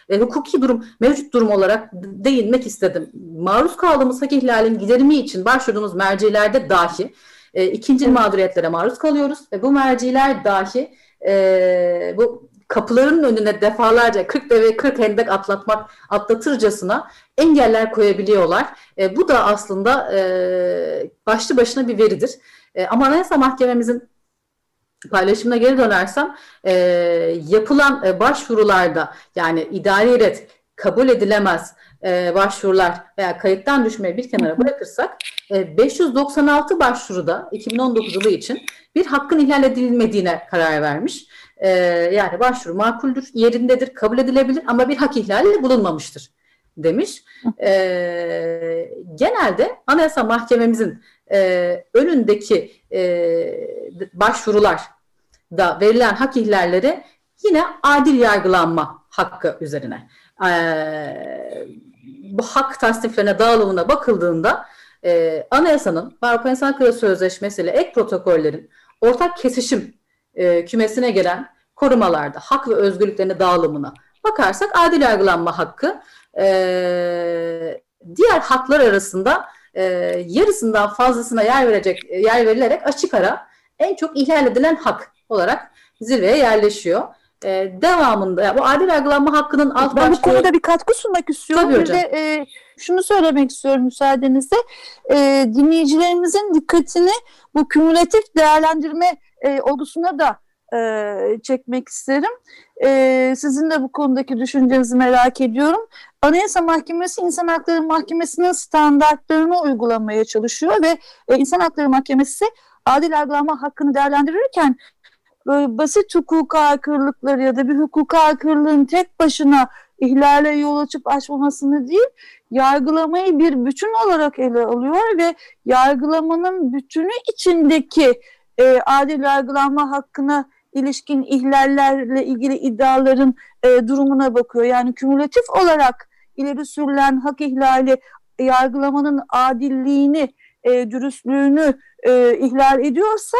e, hukuki durum, mevcut durum olarak değinmek istedim. Maruz kaldığımız hak ihlalinin giderimi için başvurduğumuz mercilerde dahi e, ikinci mağduriyetlere maruz kalıyoruz ve bu merciler dahi e, bu kapıların önüne defalarca 40 deve 40 hendek atlatmak atlatırcasına engeller koyabiliyorlar. E, bu da aslında e, başlı başına bir veridir. E, ama Anayasa Mahkememizin paylaşımına geri dönersem e, yapılan e, başvurularda yani idari ret kabul edilemez e, başvurular veya kayıttan düşmeyi bir kenara bırakırsak e, 596 başvuruda 2019 yılı için bir hakkın ihlal edilmediğine karar vermiş. E, yani başvuru makuldür, yerindedir, kabul edilebilir ama bir hak ihlali bulunmamıştır demiş. E, genelde Anayasa Mahkememizin e, önündeki e, başvurular da verilen hak ihlalleri yine adil yargılanma hakkı üzerine. E, bu hak tasniflerine dağılımına bakıldığında e, anayasanın Avrupa İnsan Hakları Sözleşmesi ile ek protokollerin ortak kesişim e, kümesine gelen korumalarda hak ve özgürlüklerine dağılımına bakarsak adil yargılanma hakkı e, diğer haklar arasında e, yarısından fazlasına yer verecek yer verilerek açık ara en çok ihlal edilen hak olarak zirveye yerleşiyor. E, devamında yani bu adil yargılanma hakkının alt ben bu başlığı konuda bir katkı sunmak istiyorum. Tabii bir hocam. de e, şunu söylemek istiyorum müsaadenizle. E, dinleyicilerimizin dikkatini bu kümülatif değerlendirme e, olgusuna da e, çekmek isterim. E, sizin de bu konudaki düşüncenizi merak ediyorum. Anayasa Mahkemesi İnsan Hakları Mahkemesi'nin standartlarını uygulamaya çalışıyor ve e, İnsan Hakları Mahkemesi adil yargılama hakkını değerlendirirken böyle basit hukuka aykırılıkları ya da bir hukuka aykırılığın tek başına ihlale yol açıp açmamasını değil, yargılamayı bir bütün olarak ele alıyor ve yargılamanın bütünü içindeki e, adil yargılanma hakkına ilişkin ihlallerle ilgili iddiaların e, durumuna bakıyor. Yani kümülatif olarak ileri sürülen hak ihlali yargılamanın adilliğini, e, dürüstlüğünü e, ihlal ediyorsa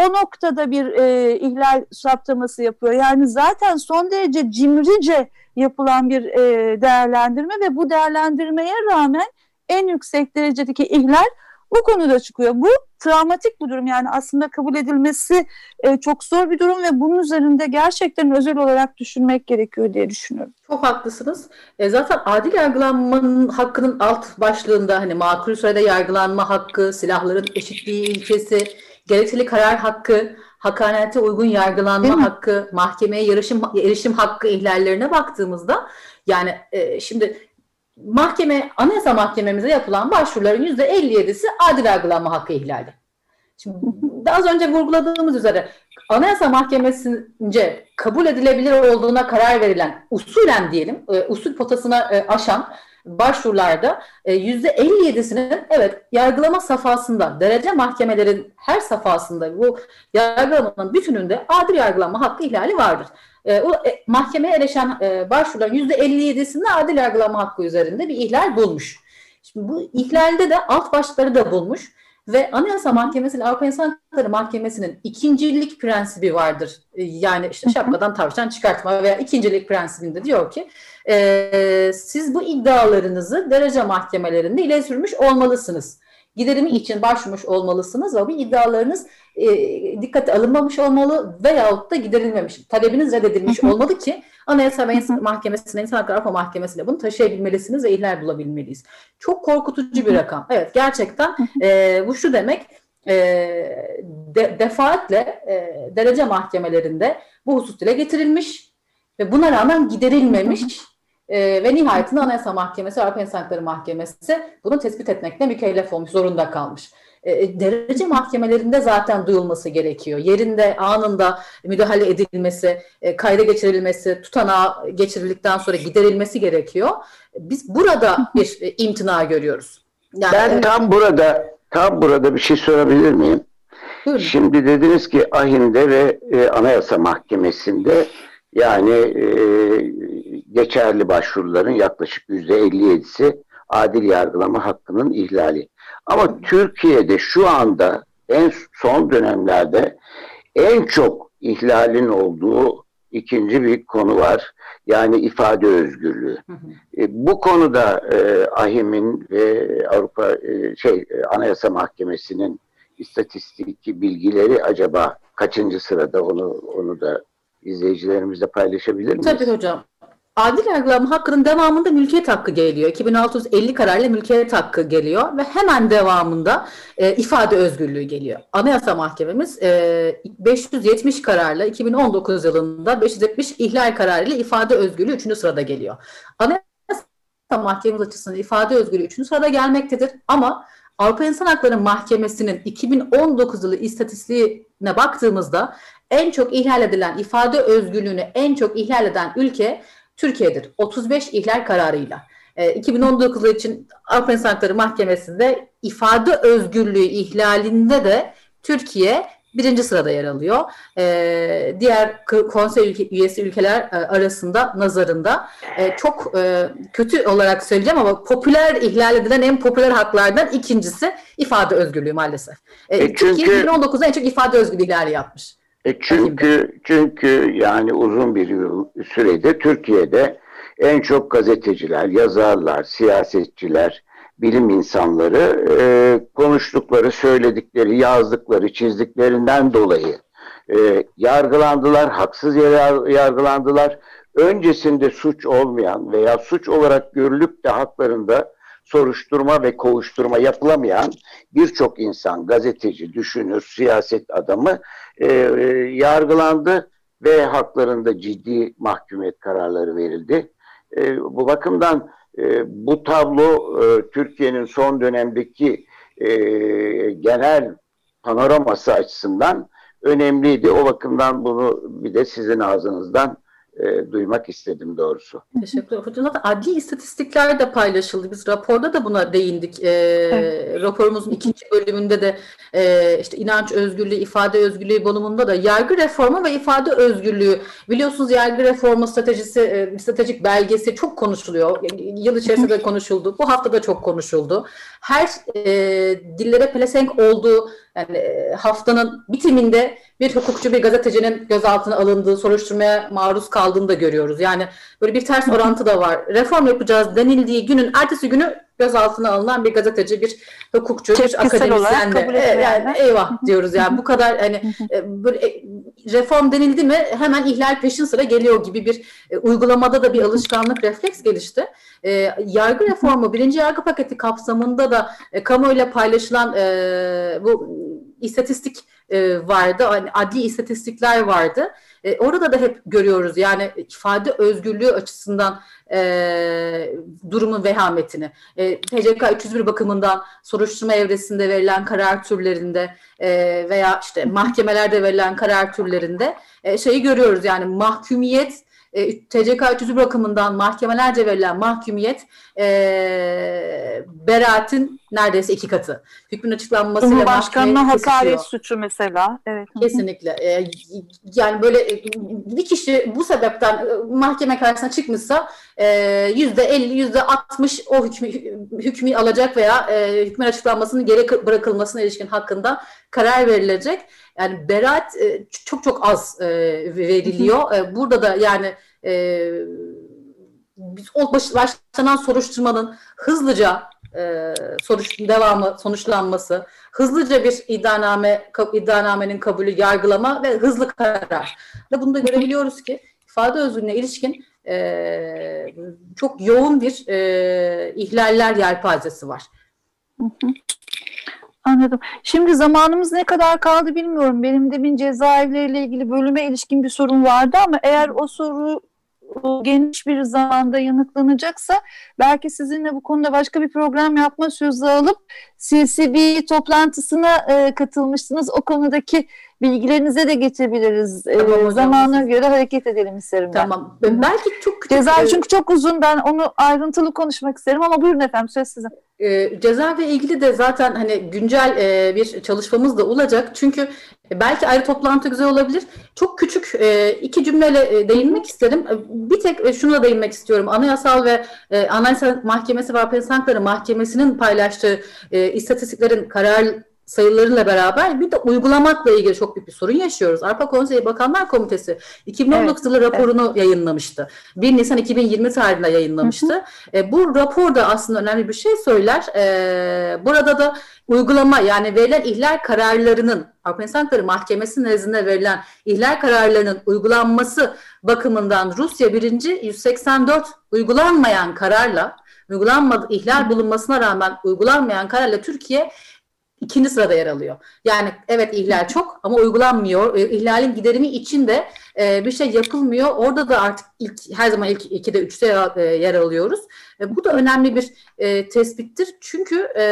o noktada bir e, ihlal saptaması yapıyor. Yani zaten son derece cimrice yapılan bir e, değerlendirme ve bu değerlendirmeye rağmen en yüksek derecedeki ihlal bu konuda çıkıyor. Bu travmatik bir durum yani aslında kabul edilmesi e, çok zor bir durum ve bunun üzerinde gerçekten özel olarak düşünmek gerekiyor diye düşünüyorum. Çok haklısınız. E, zaten adil yargılanmanın hakkının alt başlığında hani makul sürede yargılanma hakkı, silahların eşitliği ilkesi, gerekçeli karar hakkı, hakanete uygun yargılanma hakkı, mahkemeye yarışım, erişim hakkı ihlallerine baktığımızda yani e, şimdi mahkeme, anayasa mahkememize yapılan başvuruların %57'si adil yargılanma hakkı ihlali. Şimdi az önce vurguladığımız üzere Anayasa Mahkemesi'nce kabul edilebilir olduğuna karar verilen usulen diyelim, e, usul potasına e, aşan başvurularda e, %57'sinin evet yargılama safhasında, derece mahkemelerin her safhasında bu yargılamanın bütününde adil yargılanma hakkı ihlali vardır. E, o e, mahkemeye erişen e, başvuruların %57'sinde adil yargılama hakkı üzerinde bir ihlal bulmuş. Şimdi bu ihlalde de alt başlıkları da bulmuş. Ve Anayasa Mahkemesi ile Avrupa İnsan Hakları Mahkemesi'nin ikincilik prensibi vardır. E, Yani işte şapkadan tavşan çıkartma veya ikincilik prensibinde diyor ki e, siz bu iddialarınızı derece mahkemelerinde ileri sürmüş olmalısınız. Giderimi için başvurmuş olmalısınız ve bu iddialarınız e, dikkate alınmamış olmalı veyahut da giderilmemiş. Talebiniz reddedilmiş olmalı ki Anayasa ve İnsan Mahkemesi'ne, İnsan Hakları Avrupa Mahkemesi'ne bunu taşıyabilmelisiniz ve ihlal bulabilmeliyiz. Çok korkutucu bir rakam. Evet gerçekten e, bu şu demek e, de, defaatle e, derece mahkemelerinde bu husus dile getirilmiş ve buna rağmen giderilmemiş e, ve nihayetinde Anayasa Mahkemesi, Avrupa İnsan Hakları Mahkemesi bunu tespit etmekle mükellef olmuş, zorunda kalmış. E, derece mahkemelerinde zaten duyulması gerekiyor. Yerinde, anında müdahale edilmesi, e, kayda geçirilmesi, tutanağa geçirildikten sonra giderilmesi gerekiyor. Biz burada bir e, imtina görüyoruz. Yani, Ben tam burada tam burada bir şey sorabilir miyim? buyurun. Şimdi dediniz ki ahimde ve e, Anayasa Mahkemesi'nde yani e, geçerli başvuruların yaklaşık yüzde 57'si adil yargılama hakkının ihlali. Ama Türkiye'de şu anda en son dönemlerde en çok ihlalin olduğu ikinci bir konu var. Yani ifade özgürlüğü. Hı hı. E, bu konuda e, AHİM'in ve Avrupa e, şey e, Anayasa Mahkemesi'nin istatistik bilgileri acaba kaçıncı sırada onu onu da izleyicilerimizle paylaşabilir miyiz? Tabii hocam. Adil yargılama hakkının devamında mülkiyet hakkı geliyor. 2650 kararıyla mülkiyet hakkı geliyor ve hemen devamında e, ifade özgürlüğü geliyor. Anayasa Mahkememiz e, 570 kararla 2019 yılında 570 ihlal kararıyla ifade özgürlüğü 3. sırada geliyor. Anayasa Mahkememiz açısından ifade özgürlüğü 3. sırada gelmektedir ama Avrupa İnsan Hakları Mahkemesi'nin 2019 yılı istatistiğine baktığımızda en çok ihlal edilen ifade özgürlüğünü en çok ihlal eden ülke Türkiye'dir. 35 ihlal kararıyla. E, 2019 yılı için Avrupa İnsan Hakları Mahkemesi'nde ifade özgürlüğü ihlalinde de Türkiye birinci sırada yer alıyor. E, diğer konsey ülke, üyesi ülkeler e, arasında nazarında e, çok e, kötü olarak söyleyeceğim ama popüler ihlal edilen en popüler haklardan ikincisi ifade özgürlüğü maalesef. E, E, Türkiye çünkü- 2019'da en çok ifade özgürlüğü ihlali yapmış. E çünkü çünkü yani uzun bir yıl sürede Türkiye'de en çok gazeteciler, yazarlar, siyasetçiler, bilim insanları e, konuştukları, söyledikleri, yazdıkları, çizdiklerinden dolayı e, yargılandılar, haksız yere yar- yargılandılar. Öncesinde suç olmayan veya suç olarak görülüp de haklarında soruşturma ve kovuşturma yapılamayan birçok insan, gazeteci, düşünür, siyaset adamı e, e, yargılandı ve haklarında ciddi mahkumiyet kararları verildi. E, bu bakımdan e, bu tablo e, Türkiye'nin son dönemdeki e, genel panoraması açısından önemliydi. O bakımdan bunu bir de sizin ağzınızdan e, duymak istedim doğrusu. Teşekkür ederim. Hocam zaten adli istatistikler de paylaşıldı. Biz raporda da buna değindik. Ee, Raporumuzun ikinci bölümünde de e, işte inanç özgürlüğü, ifade özgürlüğü bölümünde de yargı reformu ve ifade özgürlüğü. Biliyorsunuz yargı reformu stratejisi, e, stratejik belgesi çok konuşuluyor. Yıl içerisinde de konuşuldu. Bu hafta da çok konuşuldu. Her e, dillere pelesenk olduğu yani e, haftanın bitiminde bir hukukçu, bir gazetecinin gözaltına alındığı, soruşturmaya maruz kaldığını da görüyoruz. Yani böyle bir ters orantı da var. Reform yapacağız denildiği günün ertesi günü gözaltına alınan bir gazeteci, bir hukukçu, bir Tepkisel akademisyen de. E, yani eyvah diyoruz yani bu kadar hani böyle e, reform denildi mi hemen ihlal peşin sıra geliyor gibi bir e, uygulamada da bir alışkanlık refleks gelişti. E, yargı reformu birinci yargı paketi kapsamında da e, kamuoyuyla paylaşılan e, bu istatistik e, vardı. Hani adli istatistikler vardı. E, orada da hep görüyoruz yani ifade özgürlüğü açısından e, durumun vehametini. E, TCK 301 bakımından soruşturma evresinde verilen karar türlerinde e, veya işte mahkemelerde verilen karar türlerinde e, şeyi görüyoruz yani mahkumiyet e, TCK 301 bakımından mahkemelerce verilen mahkumiyet e, beraatin neredeyse iki katı. Hükmün açıklanmasıyla Cumhurbaşkanına hakaret suçu mesela. Evet. Kesinlikle. Ee, yani böyle e, bir kişi bu sebepten e, mahkeme karşısına çıkmışsa e, yüzde elli, yüzde altmış o hükmü, hükmü alacak veya e, hükmün açıklanmasının geri bırakılmasına ilişkin hakkında karar verilecek. Yani beraat e, çok çok az e, veriliyor. E, Burada da yani e, baş- başlanan soruşturmanın hızlıca e, sonuç devamı sonuçlanması, hızlıca bir iddianame ka- iddianamenin kabulü, yargılama ve hızlı karar. Ve bunu da görebiliyoruz ki ifade özgürlüğüne ilişkin e, çok yoğun bir e, ihlaller yelpazesi var. Anladım. Şimdi zamanımız ne kadar kaldı bilmiyorum. Benim demin cezaevleriyle ilgili bölüme ilişkin bir sorun vardı ama eğer o soru geniş bir zamanda yanıtlanacaksa belki sizinle bu konuda başka bir program yapma sözü alıp CCB toplantısına e, katılmışsınız. O konudaki bilgilerinize de geçebiliriz. E, Tamam hocam. zamana göre hareket edelim isterim ben. Tamam. Belki çok küçük Ceza e, çünkü çok uzun ben onu ayrıntılı konuşmak isterim ama buyurun efendim söz sizin. E, ceza ve ilgili de zaten hani güncel e, bir çalışmamız da olacak. Çünkü belki ayrı toplantı güzel olabilir. Çok küçük e, iki cümleyle e, değinmek isterim. E, Bir tek e, şunu da değinmek istiyorum. Anayasal ve e, Anayasa Mahkemesi ve Hakları Mahkemesi'nin paylaştığı e, istatistiklerin karar sayılarıyla beraber bir de uygulamakla ilgili çok büyük bir sorun yaşıyoruz. Arpa Konseyi Bakanlar Komitesi 2019 yılı raporunu yayınlamıştı. 1 Nisan 2020 tarihinde yayınlamıştı. E, bu raporda aslında önemli bir şey söyler. E, burada da uygulama yani verilen ihlal kararlarının Avrupa İnsan Hakları Mahkemesi nezdinde verilen ihlal kararlarının uygulanması bakımından Rusya birinci 184 uygulanmayan kararla uygulanmadı ihlal bulunmasına rağmen uygulanmayan kararla Türkiye ikinci sırada yer alıyor. Yani evet ihlal çok ama uygulanmıyor. E, İhlalin giderimi için de e, bir şey yapılmıyor. Orada da artık ilk her zaman ilk 2'de 3'te yer, e, yer alıyoruz. E, bu da önemli bir e, tespittir. Çünkü e,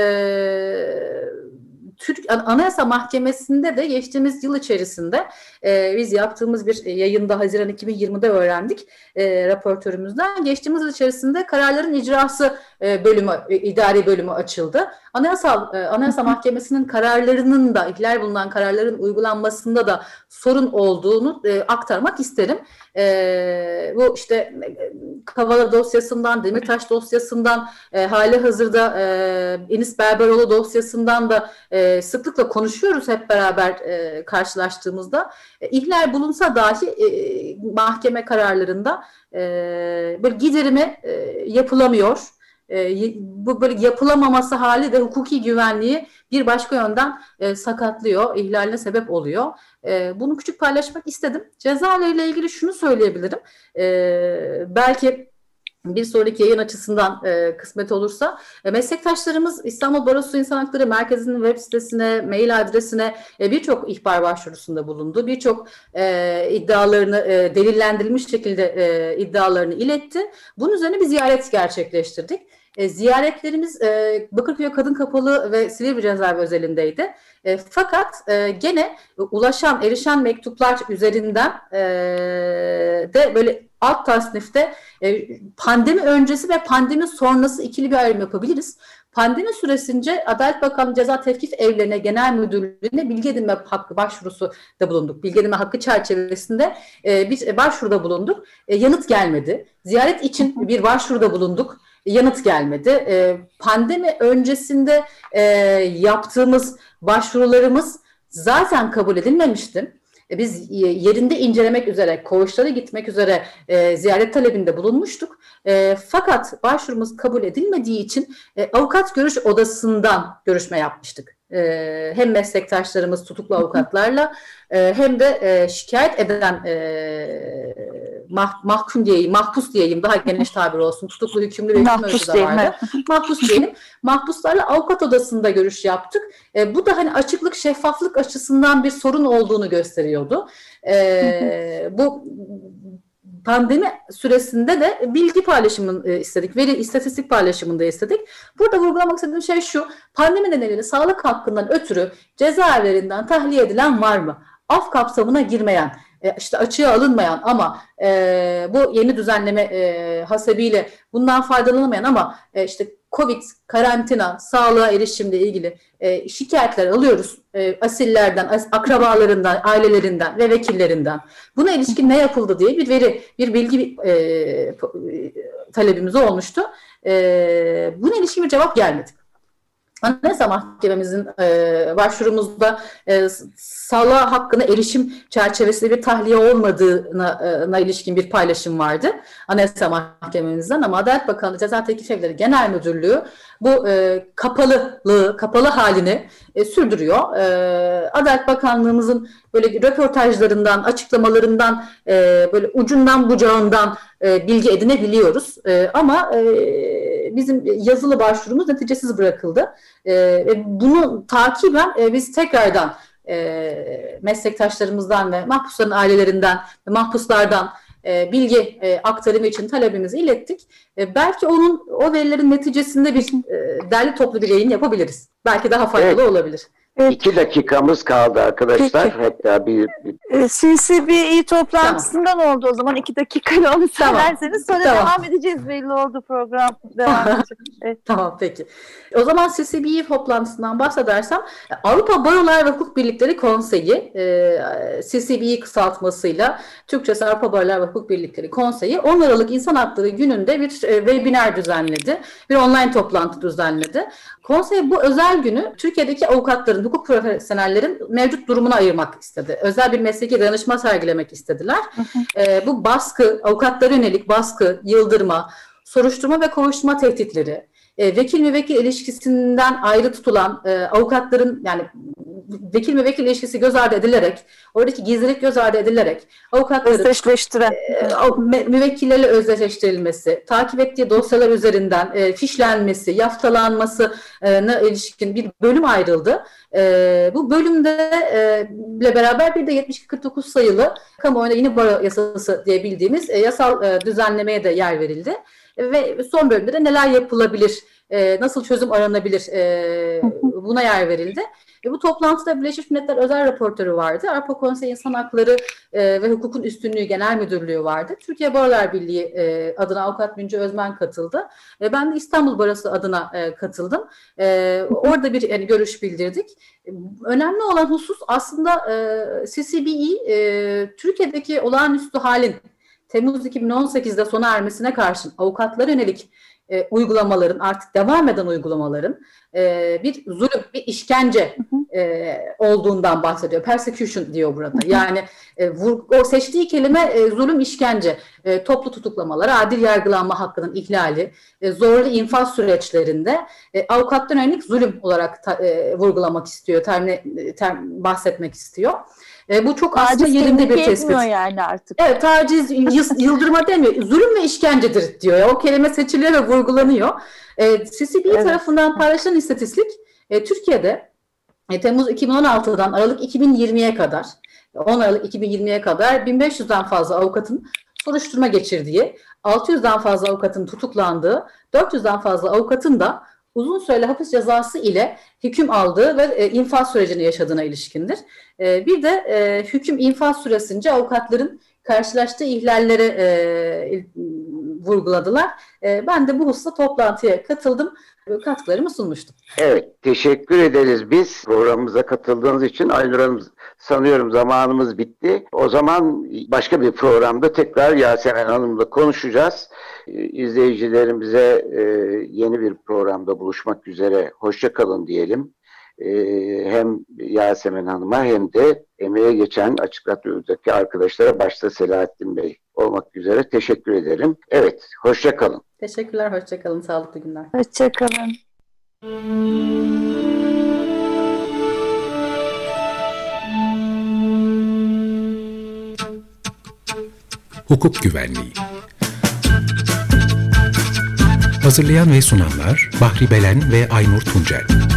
Türk Anayasa Mahkemesi'nde de geçtiğimiz yıl içerisinde e, biz yaptığımız bir yayında Haziran 2020'de öğrendik e, raportörümüzden. Geçtiğimiz yıl içerisinde kararların icrası e, bölümü, e, idari bölümü açıldı. Anayasal e, Anayasa Mahkemesi'nin kararlarının da ihlal bulunan kararların uygulanmasında da sorun olduğunu e, aktarmak isterim. E, bu işte Kavala dosyasından, Demirtaş dosyasından, e, hali hazırda e, Enis Berberoğlu dosyasından da e, sıklıkla konuşuyoruz hep beraber e, karşılaştığımızda. E, ihlal bulunsa dahi e, mahkeme kararlarında e, böyle giderimi e, yapılamıyor. E, bu böyle yapılamaması hali de hukuki güvenliği bir başka yönden e, sakatlıyor, ihlaline sebep oluyor. E, bunu küçük paylaşmak istedim. Cezalarıyla ilgili şunu söyleyebilirim. Belki bir sonraki yayın açısından e, kısmet olursa e, meslektaşlarımız İstanbul Barosu İnsan Hakları Merkezi'nin web sitesine, mail adresine e, birçok ihbar başvurusunda bulundu. Birçok e, iddialarını e, delillendirilmiş şekilde e, iddialarını iletti. Bunun üzerine bir ziyaret gerçekleştirdik. E, ziyaretlerimiz e, Bakırköy Kadın Kapalı ve Silivri Cezaevi özelindeydi. E, fakat e, gene ulaşan, erişen mektuplar üzerinden e, de böyle alt tasnifte e, pandemi öncesi ve pandemi sonrası ikili bir ayrım yapabiliriz. Pandemi süresince Adalet Bakanlığı Ceza Tevkif Evlerine Genel Müdürlüğü'ne bilgi edinme hakkı başvurusu da bulunduk. Bilgi edinme hakkı çerçevesinde e, bir başvuruda bulunduk. E, yanıt gelmedi. Ziyaret için bir başvuruda bulunduk. Yanıt gelmedi. E, pandemi öncesinde e, yaptığımız başvurularımız zaten kabul edilmemişti. E, Biz yerinde incelemek üzere, koğuşlara gitmek üzere e, ziyaret talebinde bulunmuştuk. E, fakat başvurumuz kabul edilmediği için e, avukat görüş odasından görüşme yapmıştık. E, hem meslektaşlarımız tutuklu avukatlarla e, hem de e, şikayet eden e, mah, mahkum diyeyim, mahpus diyeyim daha geniş tabir olsun. Tutuklu hükümlü ve Mahpus özü de vardı. mahpus diyelim. Mahpuslarla avukat odasında görüş yaptık. E, bu da hani açıklık, şeffaflık açısından bir sorun olduğunu gösteriyordu. E, bu pandemi süresinde de bilgi paylaşımını e, istedik, veri istatistik paylaşımını da istedik. Burada vurgulamak istediğim şey şu, pandemi nedeniyle sağlık hakkından ötürü cezaevlerinden tahliye edilen var mı? Af kapsamına girmeyen, e, işte açığa alınmayan ama e, bu yeni düzenleme e, hasebiyle bundan faydalanamayan ama e, işte Covid, karantina, sağlığa erişimle ilgili e, şikayetler alıyoruz. E, asillerden, as- akrabalarından, ailelerinden ve vekillerinden. Buna ilişkin ne yapıldı diye bir veri, bir bilgi e, e, talebimiz olmuştu. E, buna ilişkin bir cevap gelmedi. Anayasa Mahkememizin e, başvurumuzda e, sağlığa hakkına erişim çerçevesinde bir tahliye olmadığına e, ilişkin bir paylaşım vardı Anayasa Mahkememizden ama Adalet Bakanlığı Ceza Teklif Genel Müdürlüğü bu e, kapalılığı, kapalı halini e, sürdürüyor. E, Adalet Bakanlığımızın böyle röportajlarından, açıklamalarından, e, böyle ucundan bucağından e, bilgi edinebiliyoruz. E, ama e, bizim yazılı başvurumuz neticesiz bırakıldı. E, bunu takiben e, biz tekrardan e, meslektaşlarımızdan ve mahpusların ailelerinden mahpuslardan e, bilgi e, aktarımı için talebimizi ilettik. E, belki onun o verilerin neticesinde bir e, derli toplu bir yayın yapabiliriz. Belki daha faydalı olabilir. İki dakikamız kaldı arkadaşlar. Hatta bir, bir E, CCBI toplantısından oldu o zaman. iki dakikayla onu Tamam. söylerseniz sonra Tamam. devam edeceğiz. Belli oldu program devam edecek. Tamam peki. O zaman CCBI toplantısından bahsedersem Avrupa Barolar ve Hukuk Birlikleri Konseyi e, CCBI kısaltmasıyla Türkçesi Avrupa Barolar ve Hukuk Birlikleri Konseyi 10 Aralık İnsan Hakları Günü'nde bir e, webinar düzenledi. Bir online toplantı düzenledi. Konsey bu özel günü Türkiye'deki avukatların, hukuk profesyonellerin mevcut durumuna ayırmak istedi. Özel bir mesleki danışma sergilemek istediler. E, bu baskı, avukatlara yönelik baskı, yıldırma, soruşturma ve kovuşturma tehditleri, e, vekil müvekkil ilişkisinden ayrı tutulan e, avukatların yani vekil müvekkil ilişkisi göz ardı edilerek, oradaki gizlilik göz ardı edilerek avukatların Özdeşleştiren. e, mü- müvekkillerle özdeşleştirilmesi, takip ettiği dosyalar üzerinden e, fişlenmesi, yaftalanmasına ilişkin bir bölüm ayrıldı. E, bu bölümde e, ile beraber bir de 7249 sayılı kamuoyuna yeni baro yasası diye bildiğimiz e, yasal e, düzenlemeye de yer verildi. E, ve son bölümde de neler yapılabilir, e, nasıl çözüm aranabilir e, buna yer verildi. Ve bu toplantıda Birleşmiş Milletler Özel Raportörü vardı. Avrupa Konseyi İnsan Hakları e, ve Hukukun Üstünlüğü Genel Müdürlüğü vardı. Türkiye Barolar Birliği e, adına Avukat Münce Özmen katıldı. E, ben de İstanbul Barosu adına e, katıldım. E, orada bir yani, görüş bildirdik. E, Önemli olan husus aslında e, CCBI e, Türkiye'deki olağanüstü halin Temmuz 2018'de sona ermesine karşın avukatlara yönelik e, uygulamaların artık devam eden uygulamaların e, bir zulüm, bir işkence e, olduğundan bahsediyor. Persecution diyor burada. Yani e, vur, o seçtiği kelime e, zulüm, işkence, e, toplu tutuklamalar, adil yargılanma hakkının ihlali, e, zorlu infaz süreçlerinde e, avukatlara yönelik zulüm olarak ta, e, vurgulamak istiyor, termine, term, bahsetmek istiyor. E, bu çok aslında Taciz yerinde bir tespit. yani artık. Evet taciz, yı- yıldırma demiyor. Zulüm ve işkencedir diyor. O kelime seçiliyor ve vurgulanıyor. E, CCBI Evet. tarafından paylaşılan istatistik e, Türkiye'de e, Temmuz 2016'dan Aralık 2020'ye kadar 10 Aralık 2020'ye kadar 1500'den fazla avukatın soruşturma geçirdiği, 600'den fazla avukatın tutuklandığı, 400'den fazla avukatın da uzun süreli hapis cezası ile hüküm aldığı ve e, infaz sürecini yaşadığına ilişkindir. E, bir de e, hüküm infaz süresince avukatların karşılaştığı ihlalleri e, vurguladılar. E, ben de bu hususta toplantıya katıldım, katkılarımı sunmuştum. Evet, teşekkür ederiz biz programımıza katıldığınız için. Aynur Hanım sanıyorum zamanımız bitti. O zaman başka bir programda tekrar Yasemin Hanım'la konuşacağız. Ee, İzleyicilerimize e, yeni bir programda buluşmak üzere. Hoşçakalın diyelim. Ee, hem Yasemin Hanım'a hem de emeğe geçen Açık Radyo'daki arkadaşlara başta Selahattin Bey olmak üzere teşekkür ederim. Evet, hoşçakalın. Teşekkürler, hoşçakalın, sağlıklı günler. Hoşçakalın. Hukuk Güvenliği Hazırlayan ve sunanlar Bahri Belen ve Aynur Tuncel